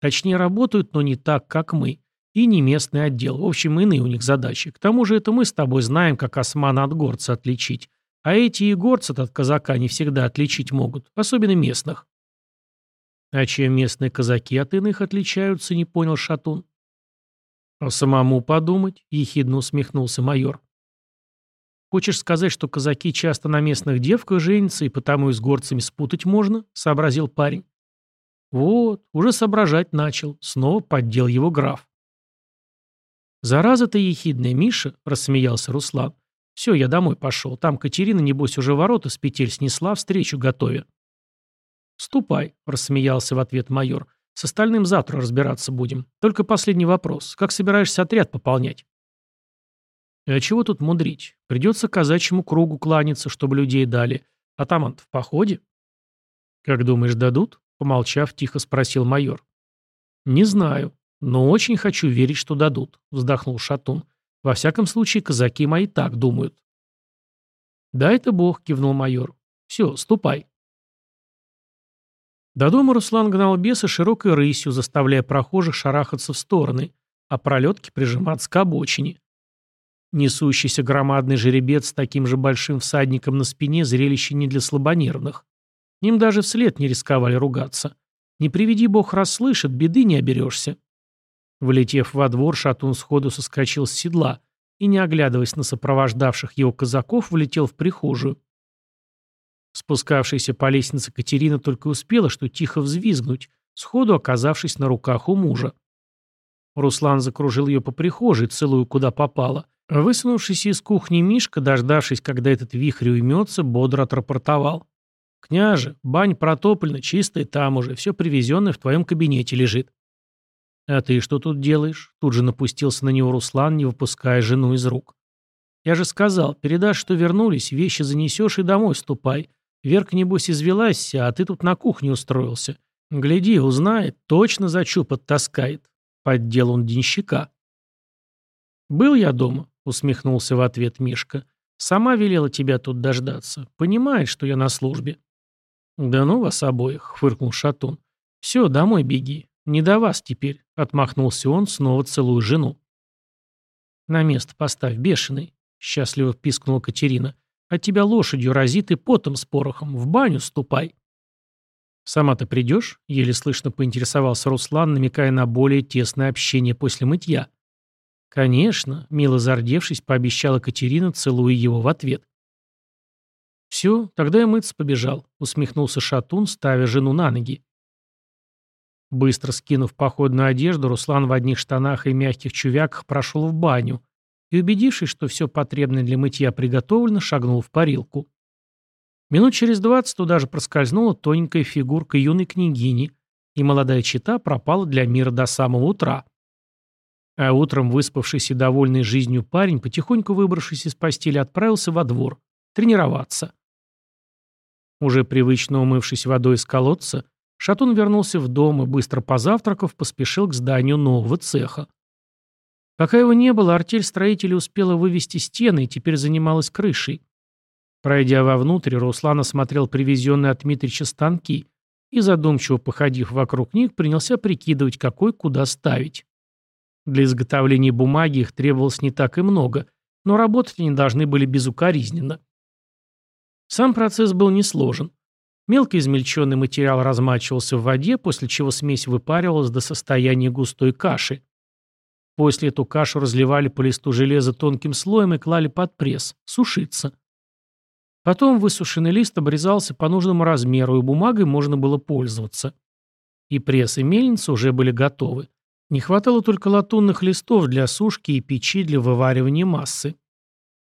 Speaker 1: «Точнее, работают, но не так, как мы. И не местный отдел. В общем, иные у них задачи. К тому же это мы с тобой знаем, как османа от горца отличить. А эти и горца от казака не всегда отличить могут, особенно местных». А чем местные казаки от иных отличаются, не понял Шатун. А самому подумать, ехидно усмехнулся майор. Хочешь сказать, что казаки часто на местных девках женятся, и потому и с горцами спутать можно? Сообразил парень. Вот, уже соображать начал. Снова поддел его граф. «Зараза ты ехидная, Миша», — рассмеялся Руслан. «Все, я домой пошел. Там Катерина, небось, уже ворота с петель снесла, встречу готовя». «Ступай», — рассмеялся в ответ майор. «С остальным завтра разбираться будем. Только последний вопрос. Как собираешься отряд пополнять?» «А чего тут мудрить? Придется казачьему кругу кланяться, чтобы людей дали. А там в походе?» «Как думаешь, дадут?» — помолчав, тихо спросил майор. «Не знаю, но очень хочу верить, что дадут», — вздохнул Шатун. «Во всяком случае, казаки мои так думают». «Да это бог», — кивнул майор. «Все, ступай». До дома Руслан гнал беса широкой рысью, заставляя прохожих шарахаться в стороны, а пролетки прижиматься к обочине. Несущийся громадный жеребец с таким же большим всадником на спине зрелище не для слабонервных. Им даже вслед не рисковали ругаться. Не приведи бог расслышит, беды не оберешься. Влетев во двор, шатун сходу соскочил с седла, и, не оглядываясь на сопровождавших его казаков, влетел в прихожую. Спускавшаяся по лестнице Катерина только успела, что тихо взвизгнуть, сходу оказавшись на руках у мужа. Руслан закружил ее по прихожей, целую куда попало. Высунувшись из кухни Мишка, дождавшись, когда этот вихрь уймется, бодро отрапортовал. «Княже, бань протоплена, чистая там уже, все привезенное в твоем кабинете лежит». «А ты что тут делаешь?» Тут же напустился на него Руслан, не выпуская жену из рук. «Я же сказал, передашь, что вернулись, вещи занесешь и домой ступай. Верка, небось, извелась, а ты тут на кухне устроился. Гляди, узнает, точно за чуб оттаскает. Поддел он денщика. «Был я дома», — усмехнулся в ответ Мишка. «Сама велела тебя тут дождаться. Понимает, что я на службе». «Да ну вас обоих», — фыркнул Шатун. «Все, домой беги. Не до вас теперь», — отмахнулся он, снова целуя жену. «На место поставь, бешеный», — счастливо пискнула Катерина. От тебя лошадью разит и потом с порохом. В баню ступай. «Сама ты придешь?» — еле слышно поинтересовался Руслан, намекая на более тесное общение после мытья. «Конечно», — мило зардевшись, пообещала Катерина, целуя его в ответ. «Все, тогда я мыться побежал», — усмехнулся Шатун, ставя жену на ноги. Быстро скинув походную одежду, Руслан в одних штанах и мягких чувяках прошел в баню, и, убедившись, что все потребное для мытья приготовлено, шагнул в парилку. Минут через двадцать туда же проскользнула тоненькая фигурка юной княгини, и молодая чита пропала для мира до самого утра. А утром выспавшийся и довольный жизнью парень, потихоньку выбравшись из постели, отправился во двор тренироваться. Уже привычно умывшись водой из колодца, Шатун вернулся в дом и, быстро позавтракав, поспешил к зданию нового цеха. Пока его не было, артель строителей успела вывести стены и теперь занималась крышей. Пройдя вовнутрь, Руслан осмотрел привезенные от Митрича станки и, задумчиво походив вокруг них, принялся прикидывать, какой куда ставить. Для изготовления бумаги их требовалось не так и много, но работать они должны были безукоризненно. Сам процесс был несложен. Мелко измельченный материал размачивался в воде, после чего смесь выпаривалась до состояния густой каши. После эту кашу разливали по листу железа тонким слоем и клали под пресс, сушиться. Потом высушенный лист обрезался по нужному размеру, и бумагой можно было пользоваться. И пресс, и мельница уже были готовы. Не хватало только латунных листов для сушки и печи для вываривания массы.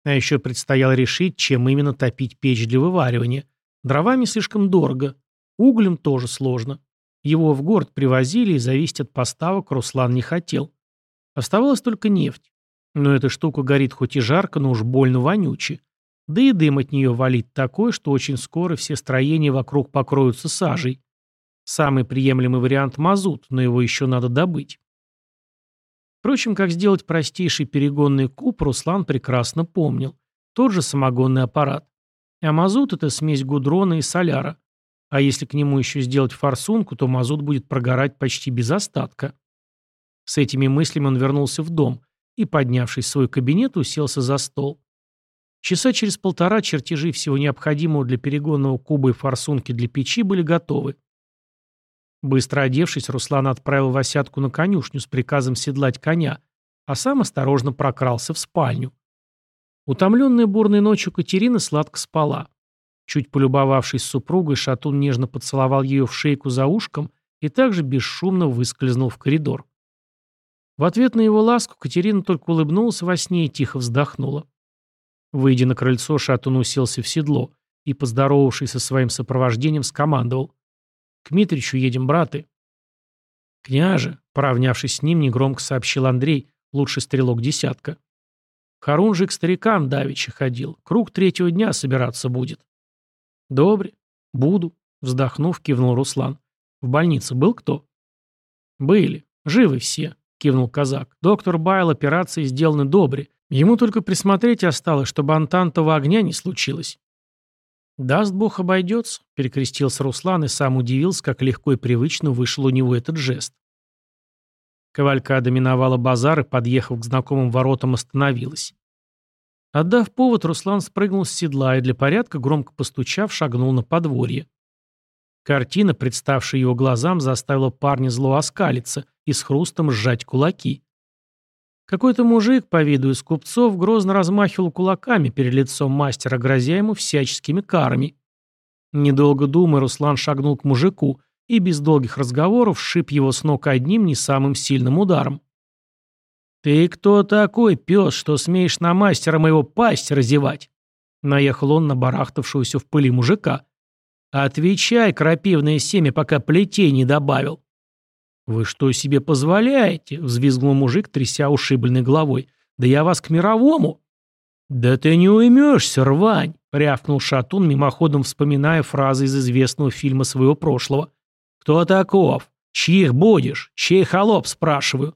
Speaker 1: А еще предстояло решить, чем именно топить печь для вываривания. Дровами слишком дорого, углем тоже сложно. Его в город привозили, и зависеть от поставок Руслан не хотел. Оставалась только нефть. Но эта штука горит хоть и жарко, но уж больно вонюче. Да и дым от нее валит такой, что очень скоро все строения вокруг покроются сажей. Самый приемлемый вариант – мазут, но его еще надо добыть. Впрочем, как сделать простейший перегонный куб, Руслан прекрасно помнил. Тот же самогонный аппарат. А мазут – это смесь гудрона и соляра. А если к нему еще сделать форсунку, то мазут будет прогорать почти без остатка. С этими мыслями он вернулся в дом и, поднявшись в свой кабинет, уселся за стол. Часа через полтора чертежи всего необходимого для перегонного куба и форсунки для печи были готовы. Быстро одевшись, Руслан отправил Васятку на конюшню с приказом седлать коня, а сам осторожно прокрался в спальню. Утомленная бурной ночью Катерина сладко спала. Чуть полюбовавшись супругой, Шатун нежно поцеловал ее в шейку за ушком и также бесшумно выскользнул в коридор. В ответ на его ласку Катерина только улыбнулась во сне и тихо вздохнула. Выйдя на крыльцо, Шатун уселся в седло и, поздоровавшись со своим сопровождением, скомандовал. «К Митричу едем, браты». «Княже», поравнявшись с ним, негромко сообщил Андрей, лучший стрелок десятка. «Харун же к старикам давеча ходил. Круг третьего дня собираться будет». «Добре. Буду», — вздохнув, кивнул Руслан. «В больнице был кто?» «Были. Живы все. — кивнул казак. «Доктор Байл, операции сделаны добре. Ему только присмотреть осталось, чтобы антантового огня не случилось». «Даст Бог, обойдется», — перекрестился Руслан и сам удивился, как легко и привычно вышел у него этот жест. Кавалькада миновала базар и, подъехав к знакомым воротам, остановилась. Отдав повод, Руслан спрыгнул с седла и для порядка, громко постучав, шагнул на подворье. Картина, представшая его глазам, заставила парня зло оскалиться и с хрустом сжать кулаки. Какой-то мужик, по виду из купцов, грозно размахивал кулаками перед лицом мастера, грозя ему всяческими карами. Недолго думая, Руслан шагнул к мужику и без долгих разговоров сшиб его с ног одним не самым сильным ударом. «Ты кто такой, пес, что смеешь на мастера моего пасть разевать?» Наехал он на барахтавшегося в пыли мужика. «Отвечай, крапивное семя, пока плетей не добавил». «Вы что себе позволяете?» — взвизгнул мужик, тряся ушибленной головой. «Да я вас к мировому!» «Да ты не уймешься, рвань!» — рявкнул Шатун, мимоходом вспоминая фразы из известного фильма своего прошлого. «Кто таков? Чьих будешь? Чей холоп?» — спрашиваю.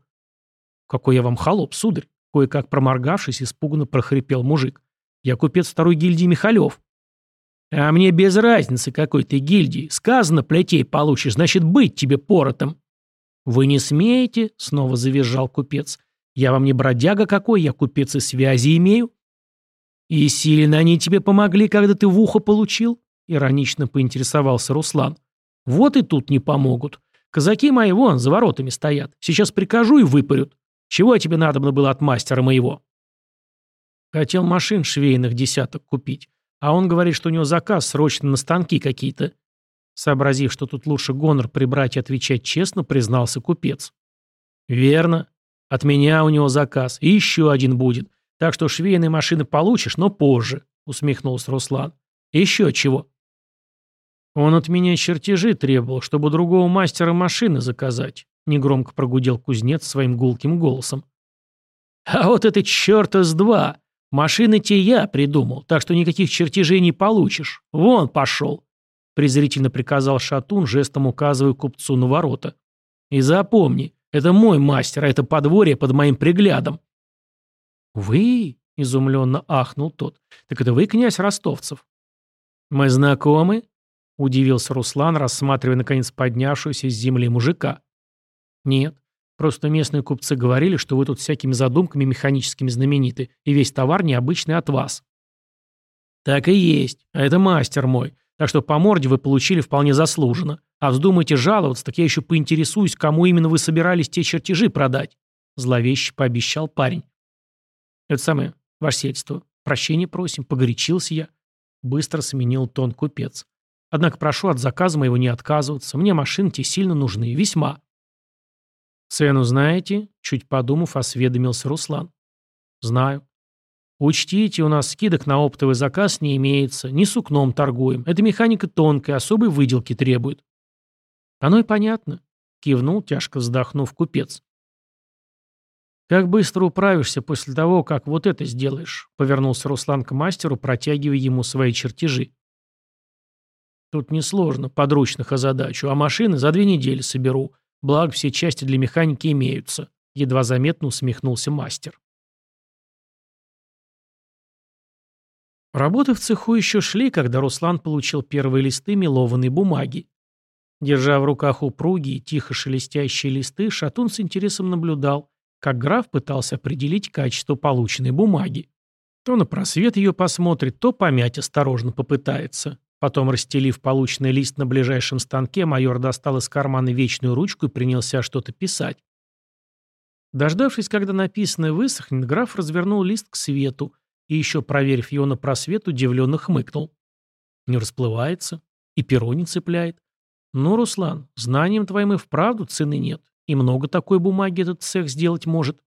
Speaker 1: «Какой я вам холоп, сударь?» Кое-как проморгавшись, испуганно прохрипел мужик. «Я купец второй гильдии Михалев». «А мне без разницы, какой ты гильдии. Сказано, плетей получишь, значит, быть тебе поротом». «Вы не смеете?» — снова завизжал купец. «Я вам не бродяга какой, я купец и связи имею». «И сильно они тебе помогли, когда ты в ухо получил?» — иронично поинтересовался Руслан. «Вот и тут не помогут. Казаки мои вон за воротами стоят. Сейчас прикажу и выпарют. Чего тебе надобно было от мастера моего?» Хотел машин швейных десяток купить, а он говорит, что у него заказ срочно на станки какие-то. Сообразив, что тут лучше гонор прибрать и отвечать честно, признался купец. «Верно. От меня у него заказ. И еще один будет. Так что швейные машины получишь, но позже», — усмехнулся Руслан. «Еще чего?» «Он от меня чертежи требовал, чтобы другого мастера машины заказать негромко прогудел кузнец своим гулким голосом. «А вот это черта с два! Машины те я придумал, так что никаких чертежей не получишь. Вон пошел!» презрительно приказал Шатун, жестом указывая купцу на ворота. «И запомни, это мой мастер, а это подворье под моим приглядом». «Вы?» — изумленно ахнул тот. «Так это вы, князь Ростовцев?» «Мы знакомы?» — удивился Руслан, рассматривая, наконец, поднявшуюся с земли мужика. Нет. Просто местные купцы говорили, что вы тут всякими задумками механическими знамениты, и весь товар необычный от вас. Так и есть. А это мастер мой. Так что по морде вы получили вполне заслуженно. А вздумайте жаловаться, так я еще поинтересуюсь, кому именно вы собирались те чертежи продать. Зловеще пообещал парень. Это самое, ваше сельство. Прощения просим, погорячился я. Быстро сменил тон купец. Однако прошу от заказа моего не отказываться. Мне машины те сильно нужны. Весьма. «Цену знаете?» — чуть подумав, осведомился Руслан. «Знаю». «Учтите, у нас скидок на оптовый заказ не имеется, не сукном торгуем. Эта механика тонкая, особой выделки требует». «Оно и понятно», — кивнул, тяжко вздохнув купец. «Как быстро управишься после того, как вот это сделаешь?» — повернулся Руслан к мастеру, протягивая ему свои чертежи. «Тут несложно, подручных озадачу, а машины за две недели соберу. Благо, все части для механики имеются. Едва заметно усмехнулся мастер. Работы в цеху еще шли, когда Руслан получил первые листы мелованной бумаги. Держа в руках упругие, тихо шелестящие листы, Шатун с интересом наблюдал, как граф пытался определить качество полученной бумаги. То на просвет ее посмотрит, то помять осторожно попытается. Потом, расстелив полученный лист на ближайшем станке, майор достал из кармана вечную ручку и принялся что-то писать. Дождавшись, когда написанное высохнет, граф развернул лист к свету и, еще проверив его на просвет, удивленно хмыкнул. Не расплывается и перо не цепляет. Ну, Руслан, знанием твоим и вправду цены нет, и много такой бумаги этот цех сделать может.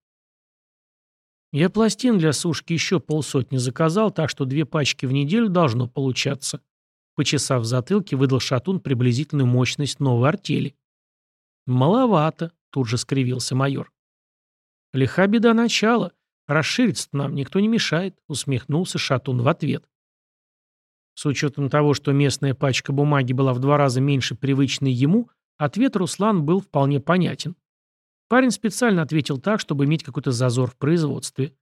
Speaker 1: Я пластин для сушки еще полсотни заказал, так что две пачки в неделю должно получаться. Почесав затылки, выдал шатун приблизительную мощность новой артели. «Маловато», — тут же скривился майор. «Лиха беда начала. Расшириться нам никто не мешает», — усмехнулся шатун в ответ. С учетом того, что местная пачка бумаги была в два раза меньше привычной ему, ответ Руслан был вполне понятен. Парень специально ответил так, чтобы иметь какой-то зазор в производстве.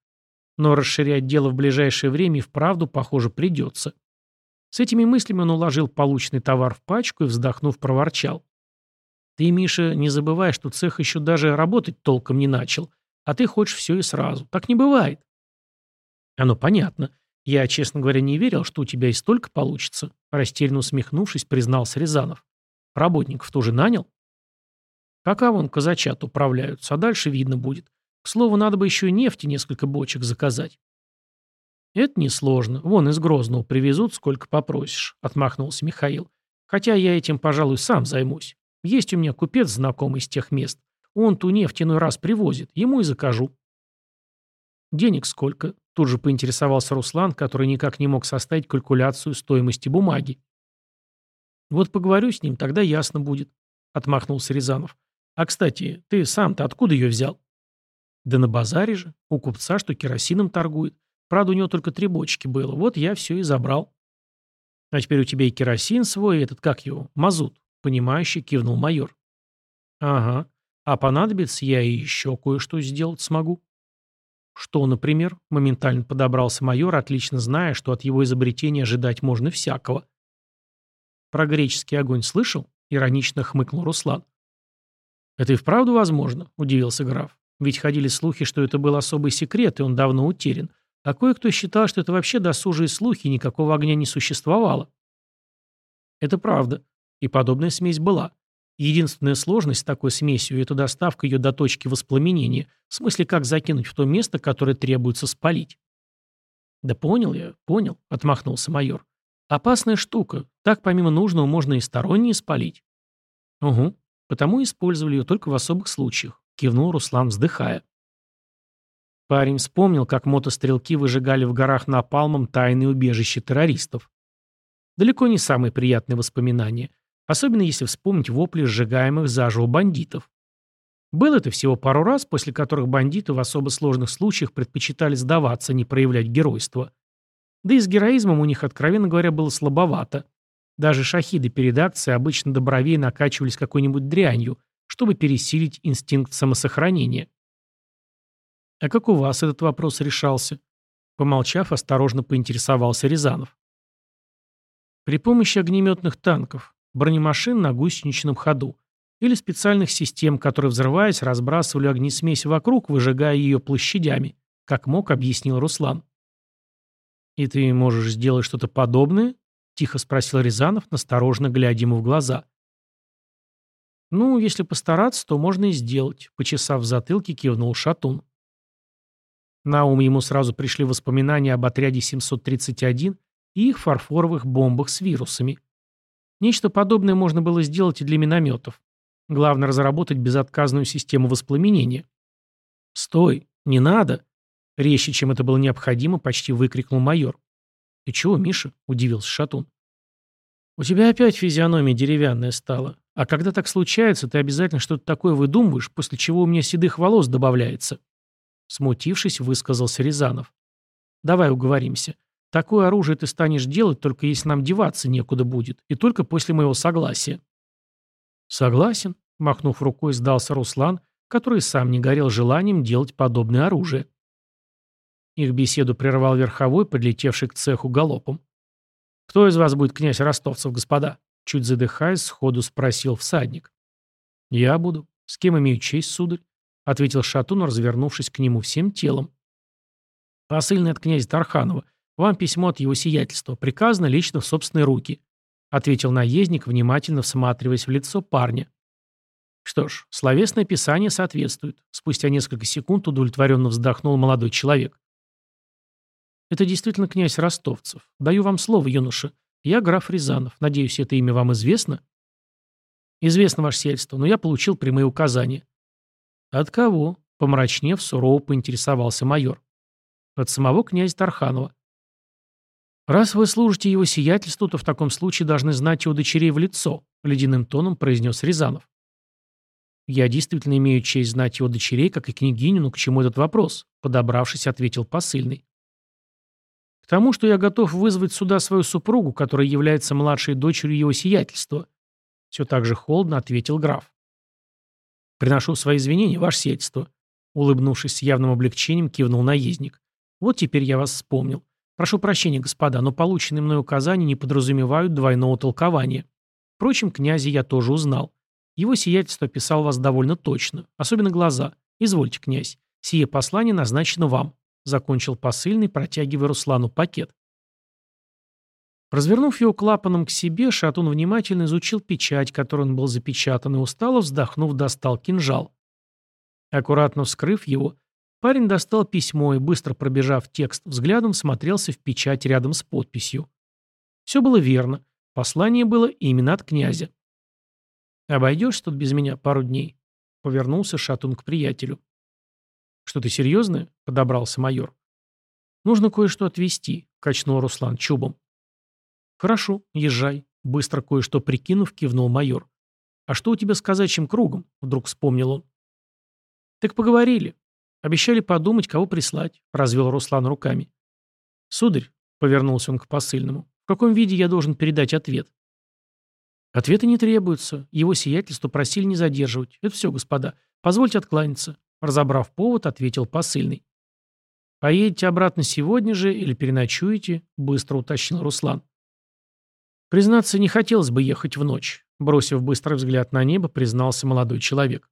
Speaker 1: Но расширять дело в ближайшее время и вправду, похоже, придется. С этими мыслями он уложил полученный товар в пачку и, вздохнув, проворчал. «Ты, Миша, не забывай, что цех еще даже работать толком не начал, а ты хочешь все и сразу. Так не бывает». «Оно понятно. Я, честно говоря, не верил, что у тебя и столько получится», растерянно усмехнувшись, признался Рязанов. «Работников тоже нанял?» «Пока вон казачат управляются, а дальше видно будет. К слову, надо бы еще и нефти несколько бочек заказать. Это несложно. Вон из Грозного привезут, сколько попросишь, отмахнулся Михаил. Хотя я этим, пожалуй, сам займусь. Есть у меня купец знакомый из тех мест. Он ту нефть иной раз привозит. Ему и закажу. Денег сколько? Тут же поинтересовался Руслан, который никак не мог составить калькуляцию стоимости бумаги. Вот поговорю с ним, тогда ясно будет, отмахнулся Рязанов. А, кстати, ты сам-то откуда ее взял? Да на базаре же, у купца, что керосином торгует. Правда, у него только три бочки было. Вот я все и забрал. А теперь у тебя и керосин свой, и этот, как его, мазут, понимающий, кивнул майор. Ага. А понадобится, я и еще кое-что сделать смогу. Что, например, моментально подобрался майор, отлично зная, что от его изобретения ожидать можно всякого. Про греческий огонь слышал? Иронично хмыкнул Руслан. Это и вправду возможно, удивился граф. Ведь ходили слухи, что это был особый секрет, и он давно утерян. А кое-кто считал, что это вообще досужие слухи, и никакого огня не существовало. Это правда. И подобная смесь была. Единственная сложность с такой смесью – это доставка ее до точки воспламенения, в смысле, как закинуть в то место, которое требуется спалить. «Да понял я, понял», – отмахнулся майор. «Опасная штука. Так, помимо нужного, можно и сторонние спалить». «Угу. Потому использовали ее только в особых случаях», – кивнул Руслан, вздыхая. Парень вспомнил, как мотострелки выжигали в горах напалмом тайные убежища террористов. Далеко не самые приятные воспоминания, особенно если вспомнить вопли сжигаемых заживо бандитов. Было это всего пару раз, после которых бандиты в особо сложных случаях предпочитали сдаваться, не проявлять геройство. Да и с героизмом у них, откровенно говоря, было слабовато. Даже шахиды перед акцией обычно до бровей накачивались какой-нибудь дрянью, чтобы пересилить инстинкт самосохранения. «А как у вас этот вопрос решался?» Помолчав, осторожно поинтересовался Рязанов. При помощи огнеметных танков, бронемашин на гусеничном ходу или специальных систем, которые, взрываясь, разбрасывали огнесмесь вокруг, выжигая ее площадями, как мог, объяснил Руслан. «И ты можешь сделать что-то подобное?» — тихо спросил Рязанов, насторожно глядя ему в глаза. «Ну, если постараться, то можно и сделать», — почесав в затылке, кивнул Шатун. На ум ему сразу пришли воспоминания об отряде 731 и их фарфоровых бомбах с вирусами. Нечто подобное можно было сделать и для минометов. Главное разработать безотказную систему воспламенения. «Стой! Не надо!» Резче, чем это было необходимо, почти выкрикнул майор. «Ты чего, Миша?» – удивился Шатун. «У тебя опять физиономия деревянная стала. А когда так случается, ты обязательно что-то такое выдумываешь, после чего у меня седых волос добавляется». Смутившись, высказался Рязанов. «Давай уговоримся. Такое оружие ты станешь делать, только если нам деваться некуда будет, и только после моего согласия». «Согласен», — махнув рукой, сдался Руслан, который сам не горел желанием делать подобное оружие. Их беседу прервал верховой, подлетевший к цеху галопом. «Кто из вас будет князь ростовцев, господа?» Чуть задыхаясь, сходу спросил всадник. «Я буду. С кем имею честь, сударь?» — ответил Шатун, развернувшись к нему всем телом. «Посыльный от князя Тарханова. Вам письмо от его сиятельства. Приказано лично в собственные руки», — ответил наездник, внимательно всматриваясь в лицо парня. Что ж, словесное писание соответствует. Спустя несколько секунд удовлетворенно вздохнул молодой человек. Это действительно князь Ростовцев. Даю вам слово, юноша. Я граф Рязанов. Надеюсь, это имя вам известно? Известно, ваше сельство, но я получил прямые указания. «От кого?» — помрачнев, сурово поинтересовался майор. «От самого князя Тарханова». «Раз вы служите его сиятельству, то в таком случае должны знать его дочерей в лицо», — ледяным тоном произнес Рязанов. «Я действительно имею честь знать его дочерей, как и княгиню, но к чему этот вопрос?» — подобравшись, ответил посыльный. «К тому, что я готов вызвать сюда свою супругу, которая является младшей дочерью его сиятельства», — все так же холодно ответил граф. «Приношу свои извинения, ваше сельство», — улыбнувшись с явным облегчением, кивнул наездник. «Вот теперь я вас вспомнил. Прошу прощения, господа, но полученные мной указания не подразумевают двойного толкования. Впрочем, князя я тоже узнал. Его сиятельство описал вас довольно точно, особенно глаза. Извольте, князь, сие послание назначено вам», — закончил посыльный, протягивая Руслану пакет. Развернув его клапаном к себе, Шатун внимательно изучил печать, которой он был запечатан, и устало вздохнув, достал кинжал. Аккуратно вскрыв его, Парень достал письмо и, быстро пробежав текст взглядом, смотрелся в печать рядом с подписью. Все было верно. Послание было именно от князя. «Обойдешься тут без меня пару дней?» — повернулся Шатун к приятелю. «Что ты серьезное?» — подобрался майор. «Нужно кое-что отвезти», — качнул Руслан чубом. «Хорошо, езжай», — быстро кое-что прикинув, кивнул майор. «А что у тебя с казачьим кругом?» — вдруг вспомнил он. «Так поговорили. Обещали подумать, кого прислать», — развел Руслан руками. «Сударь», — повернулся он к посыльному, — «в каком виде я должен передать ответ?» «Ответы не требуются. Его сиятельство просили не задерживать. Это все, господа. Позвольте откланяться», — разобрав повод, ответил посыльный. «Поедете обратно сегодня же или переночуете?» — быстро уточнил Руслан. «Признаться, не хотелось бы ехать в ночь», — бросив быстрый взгляд на небо, признался молодой человек.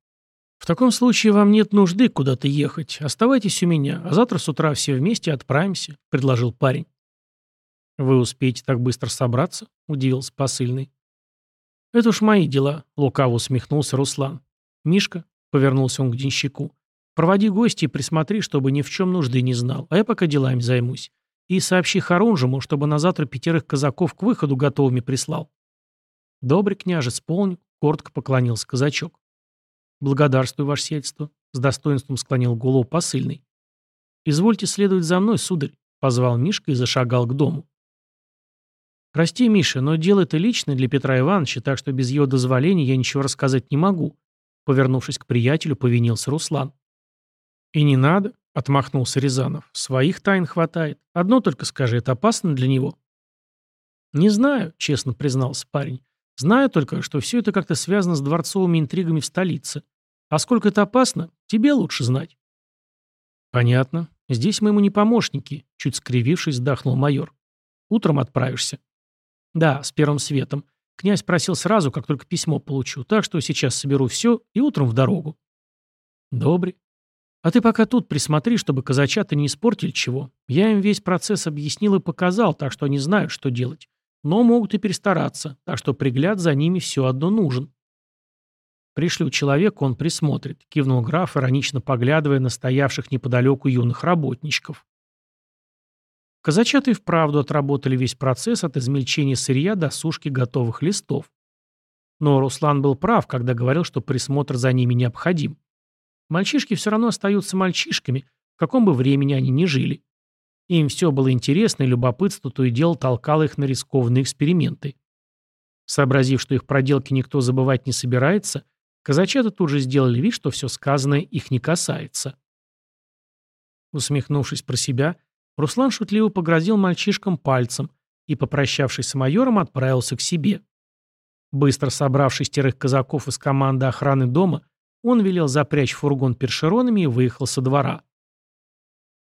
Speaker 1: «В таком случае вам нет нужды куда-то ехать. Оставайтесь у меня, а завтра с утра все вместе отправимся», — предложил парень. «Вы успеете так быстро собраться?» — удивился посыльный. «Это уж мои дела», — лукаво усмехнулся Руслан. «Мишка», — повернулся он к денщику, — «проводи гостя и присмотри, чтобы ни в чем нужды не знал, а я пока делами займусь. И сообщи Харунжему, чтобы на завтра пятерых казаков к выходу готовыми прислал». «Добрый княже, исполню», — коротко поклонился казачок. «Благодарствую, ваше сельство», — с достоинством склонил голову посыльный. «Извольте следовать за мной, сударь», — позвал Мишка и зашагал к дому. «Прости, Миша, но дело это личное для Петра Ивановича, так что без его дозволения я ничего рассказать не могу», — повернувшись к приятелю, повинился Руслан. «И не надо», — отмахнулся Рязанов. «Своих тайн хватает. Одно только скажи, это опасно для него?» «Не знаю», — честно признался парень. Знаю только, что все это как-то связано с дворцовыми интригами в столице. А сколько это опасно, тебе лучше знать. Понятно. Здесь мы ему не помощники, чуть скривившись, вздохнул майор. Утром отправишься. Да, с первым светом. Князь просил сразу, как только письмо получу, так что сейчас соберу все и утром в дорогу. Добре. А ты пока тут присмотри, чтобы казачата не испортили чего. Я им весь процесс объяснил и показал, так что они знают, что делать. Но могут и перестараться, так что пригляд за ними все одно нужен. Пришлю человека, он присмотрит, кивнул граф, иронично поглядывая на стоявших неподалеку юных работничков. Казачаты вправду отработали весь процесс от измельчения сырья до сушки готовых листов. Но Руслан был прав, когда говорил, что присмотр за ними необходим. Мальчишки все равно остаются мальчишками, в каком бы времени они ни жили. Им все было интересно, и любопытство то и дело толкало их на рискованные эксперименты. Сообразив, что их проделки никто забывать не собирается, казачата тут же сделали вид, что все сказанное их не касается. Усмехнувшись про себя, Руслан шутливо погрозил мальчишкам пальцем и, попрощавшись с майором, отправился к себе. Быстро собрав шестерых казаков из команды охраны дома, он велел запрячь фургон першеронами и выехал со двора.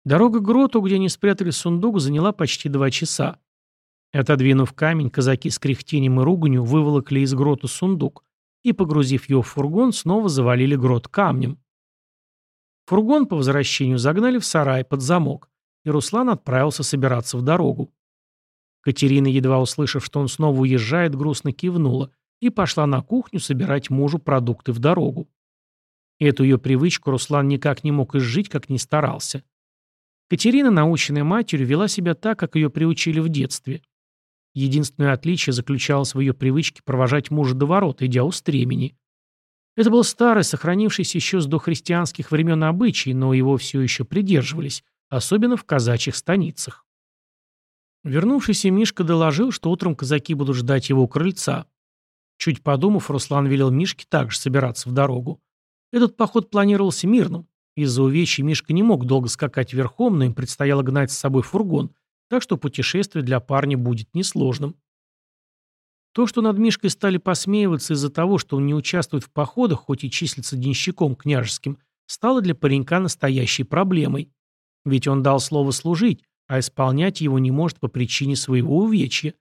Speaker 1: Дорога к гроту, где они спрятали сундук, заняла почти два часа. Отодвинув камень, казаки с кряхтением и руганью выволокли из грота сундук и, погрузив его в фургон, снова завалили грот камнем. Фургон по возвращению загнали в сарай под замок, и Руслан отправился собираться в дорогу. Катерина, едва услышав, что он снова уезжает, грустно кивнула и пошла на кухню собирать мужу продукты в дорогу. Эту ее привычку Руслан никак не мог изжить, как ни старался. Катерина, наученная матерью, вела себя так, как ее приучили в детстве. Единственное отличие заключалось в ее привычке провожать мужа до ворот, идя у стремени. Это был старый, сохранившийся еще с дохристианских времен обычай, но его все еще придерживались, особенно в казачьих станицах. Вернувшийся Мишка доложил, что утром казаки будут ждать его у крыльца. Чуть подумав, Руслан велел Мишке также собираться в дорогу. Этот поход планировался мирным. Из-за увечья Мишка не мог долго скакать верхом, но им предстояло гнать с собой фургон, так что путешествие для парня будет несложным. То, что над Мишкой стали посмеиваться из-за того, что он не участвует в походах, хоть и числится денщиком княжеским, стало для паренька настоящей проблемой. Ведь он дал слово служить, а исполнять его не может по причине своего увечья.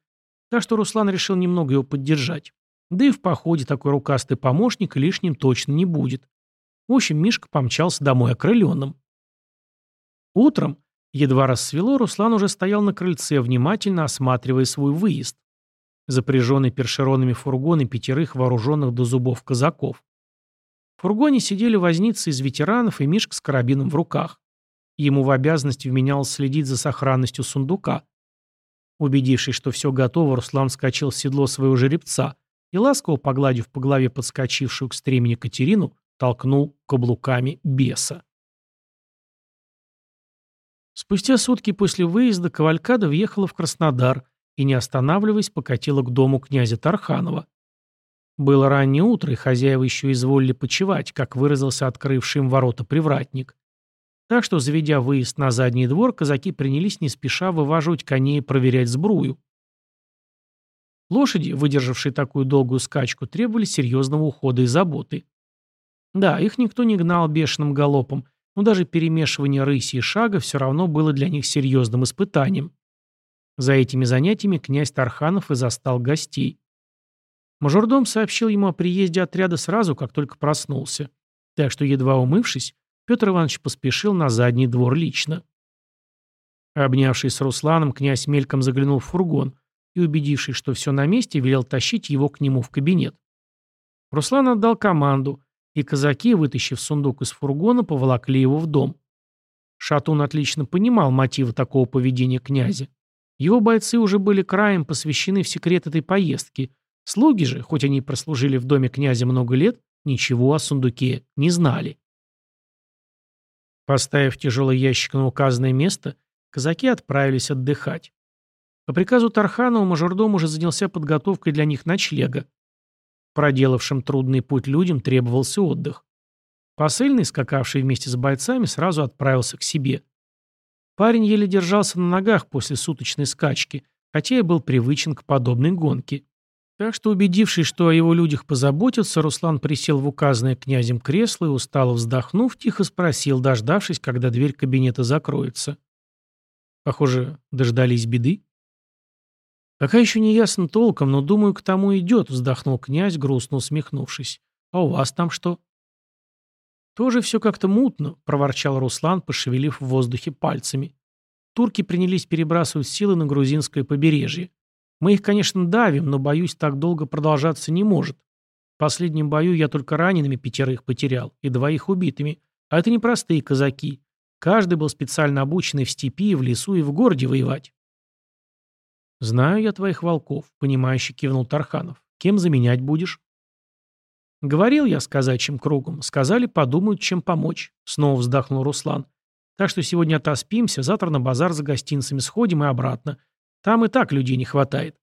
Speaker 1: Так что Руслан решил немного его поддержать. Да и в походе такой рукастый помощник лишним точно не будет. В общем, Мишка помчался домой окрыленным. Утром, едва рассвело, Руслан уже стоял на крыльце, внимательно осматривая свой выезд. Запряженный першеронами фургоны пятерых вооруженных до зубов казаков. В фургоне сидели возницы из ветеранов и Мишка с карабином в руках. Ему в обязанность вменялось следить за сохранностью сундука. Убедившись, что все готово, Руслан вскочил в седло своего жеребца и, ласково погладив по голове подскочившую к стремени Катерину, толкнул каблуками беса. Спустя сутки после выезда Кавалькада въехала в Краснодар и, не останавливаясь, покатила к дому князя Тарханова. Было раннее утро, и хозяева еще изволили почевать, как выразился открывший им ворота привратник. Так что, заведя выезд на задний двор, казаки принялись не спеша вываживать коней и проверять сбрую. Лошади, выдержавшие такую долгую скачку, требовали серьезного ухода и заботы. Да, их никто не гнал бешеным галопом, но даже перемешивание рыси и шага все равно было для них серьезным испытанием. За этими занятиями князь Тарханов и застал гостей. Мажордом сообщил ему о приезде отряда сразу, как только проснулся. Так что, едва умывшись, Петр Иванович поспешил на задний двор лично. Обнявшись с Русланом, князь мельком заглянул в фургон и, убедившись, что все на месте, велел тащить его к нему в кабинет. Руслан отдал команду, и казаки, вытащив сундук из фургона, поволокли его в дом. Шатун отлично понимал мотивы такого поведения князя. Его бойцы уже были краем посвящены в секрет этой поездки. Слуги же, хоть они прослужили в доме князя много лет, ничего о сундуке не знали. Поставив тяжелый ящик на указанное место, казаки отправились отдыхать. По приказу Тарханова мажордом уже занялся подготовкой для них ночлега. Проделавшим трудный путь людям требовался отдых. Посыльный, скакавший вместе с бойцами, сразу отправился к себе. Парень еле держался на ногах после суточной скачки, хотя и был привычен к подобной гонке. Так что, убедившись, что о его людях позаботился, Руслан присел в указанное князем кресло и, устало вздохнув, тихо спросил, дождавшись, когда дверь кабинета закроется. Похоже, дождались беды. «Пока еще не ясно толком, но, думаю, к тому идет», — вздохнул князь, грустно усмехнувшись. «А у вас там что?» «Тоже все как-то мутно», — проворчал Руслан, пошевелив в воздухе пальцами. «Турки принялись перебрасывать силы на грузинское побережье. Мы их, конечно, давим, но, боюсь, так долго продолжаться не может. В последнем бою я только ранеными пятерых потерял и двоих убитыми. А это не простые казаки. Каждый был специально обученный в степи, в лесу и в городе воевать. «Знаю я твоих волков», — понимающе кивнул Тарханов. «Кем заменять будешь?» «Говорил я с казачьим кругом. Сказали, подумают, чем помочь», — снова вздохнул Руслан. «Так что сегодня отоспимся, завтра на базар за гостинцами сходим и обратно. Там и так людей не хватает».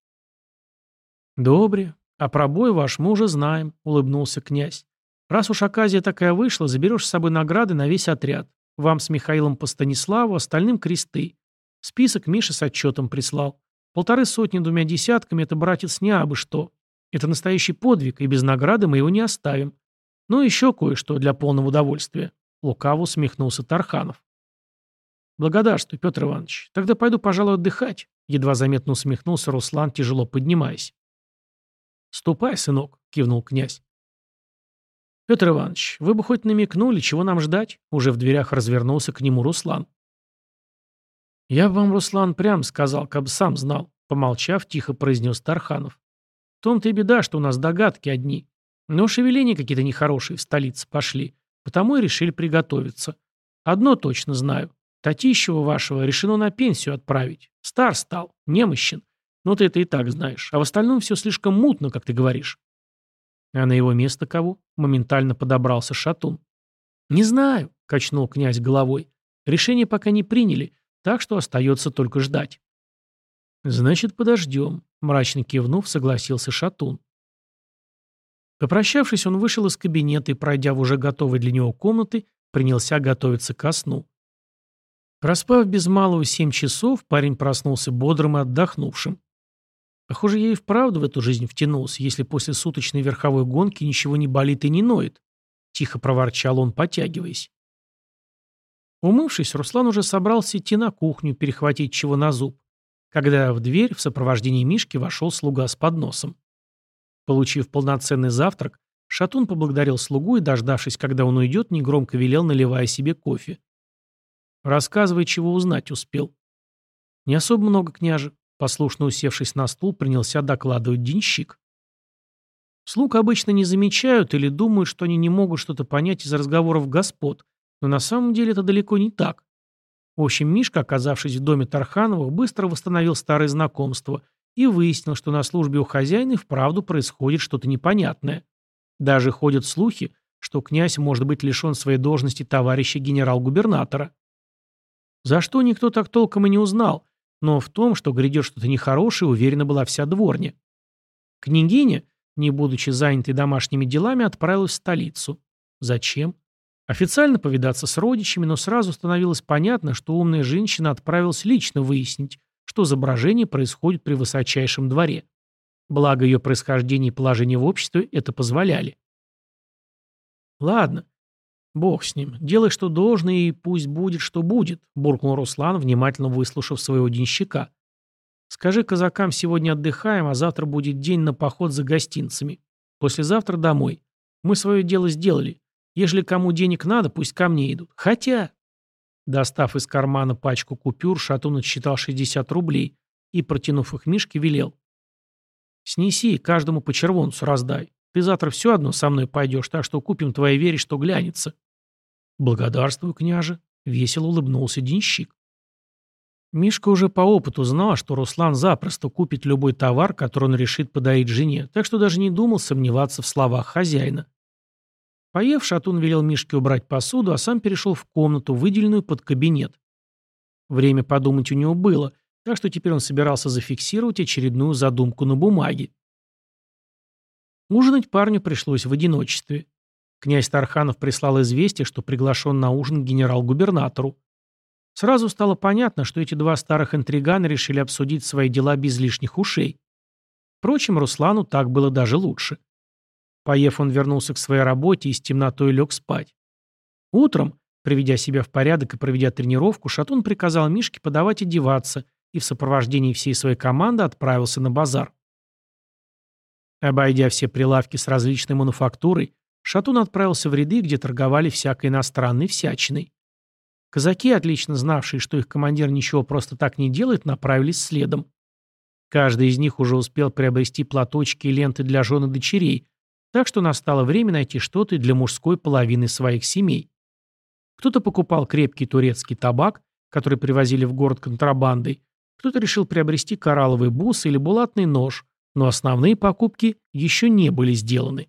Speaker 1: «Добре. А про бой ваш мы уже знаем», — улыбнулся князь. «Раз уж оказия такая вышла, заберешь с собой награды на весь отряд. Вам с Михаилом по Станиславу, остальным кресты. Список Миша с отчетом прислал. Полторы сотни двумя десятками — это, братец, не абы что. Это настоящий подвиг, и без награды мы его не оставим. Ну, еще кое-что для полного удовольствия. Лукаво усмехнулся Тарханов. Благодарствую, Петр Иванович. Тогда пойду, пожалуй, отдыхать. Едва заметно усмехнулся Руслан, тяжело поднимаясь. «Ступай, сынок», — кивнул князь. «Петр Иванович, вы бы хоть намекнули, чего нам ждать?» Уже в дверях развернулся к нему Руслан. «Я бы вам, Руслан, прям сказал, как бы сам знал», — помолчав, тихо произнес Тарханов. «В том-то и беда, что у нас догадки одни. Но шевеления какие-то нехорошие в столице пошли, потому и решили приготовиться. Одно точно знаю. Татищева вашего решено на пенсию отправить. Стар стал, немощен. Но ты это и так знаешь. А в остальном все слишком мутно, как ты говоришь». «А на его место кого?» — моментально подобрался Шатун. «Не знаю», — качнул князь головой. «Решение пока не приняли». Так что остается только ждать. «Значит, подождем», — мрачно кивнув, согласился Шатун. Попрощавшись, он вышел из кабинета и, пройдя в уже готовой для него комнаты, принялся готовиться ко сну. Проспав без малого семь часов, парень проснулся бодрым и отдохнувшим. Похоже, я и вправду в эту жизнь втянулся, если после суточной верховой гонки ничего не болит и не ноет. Тихо проворчал он, потягиваясь. Умывшись, Руслан уже собрался идти на кухню, перехватить чего на зуб, когда в дверь в сопровождении Мишки вошел слуга с подносом. Получив полноценный завтрак, Шатун поблагодарил слугу и, дождавшись, когда он уйдет, негромко велел, наливая себе кофе. «Рассказывай, чего узнать успел». «Не особо много, княже», — послушно усевшись на стул, принялся докладывать денщик. Слуг обычно не замечают или думают, что они не могут что-то понять из разговоров господ, но на самом деле это далеко не так. В общем, Мишка, оказавшись в доме Тархановых, быстро восстановил старые знакомства и выяснил, что на службе у хозяина и вправду происходит что-то непонятное. Даже ходят слухи, что князь может быть лишен своей должности товарища генерал-губернатора. За что никто так толком и не узнал, но в том, что грядет что-то нехорошее, уверена была вся дворня. Княгиня, не будучи занятой домашними делами, отправилась в столицу. Зачем? Официально повидаться с родичами, но сразу становилось понятно, что умная женщина отправилась лично выяснить, что изображение происходит при высочайшем дворе. Благо ее происхождение и положение в обществе это позволяли. «Ладно, бог с ним. Делай, что должно, и пусть будет, что будет», буркнул Руслан, внимательно выслушав своего денщика. Скажи казакам, сегодня отдыхаем, а завтра будет день на поход за гостинцами. Послезавтра домой. Мы свое дело сделали. Ежели кому денег надо, пусть ко мне идут. Хотя...» Достав из кармана пачку купюр, Шатун отсчитал 60 рублей и, протянув их Мишке, велел. «Снеси, каждому по червонцу раздай. Ты завтра все одно со мной пойдешь, так что купим твоей вере, что глянется». «Благодарствую, княже», — весело улыбнулся денщик. Мишка уже по опыту знал, что Руслан запросто купит любой товар, который он решит подарить жене, так что даже не думал сомневаться в словах хозяина. Поев, Шатун велел Мишке убрать посуду, а сам перешел в комнату, выделенную под кабинет. Время подумать у него было, так что теперь он собирался зафиксировать очередную задумку на бумаге. Ужинать парню пришлось в одиночестве. Князь Тарханов прислал известие, что приглашен на ужин генерал-губернатору. Сразу стало понятно, что эти два старых интригана решили обсудить свои дела без лишних ушей. Впрочем, Руслану так было даже лучше. Поев, он вернулся к своей работе и с темнотой лег спать. Утром, приведя себя в порядок и проведя тренировку, Шатун приказал Мишке подавать одеваться и в сопровождении всей своей команды отправился на базар. Обойдя все прилавки с различной мануфактурой, Шатун отправился в ряды, где торговали всякой иностранной всячиной. Казаки, отлично знавшие, что их командир ничего просто так не делает, направились следом. Каждый из них уже успел приобрести платочки и ленты для жен и дочерей, так что настало время найти что-то для мужской половины своих семей. Кто-то покупал крепкий турецкий табак, который привозили в город контрабандой, кто-то решил приобрести коралловый бус или булатный нож, но основные покупки еще не были сделаны.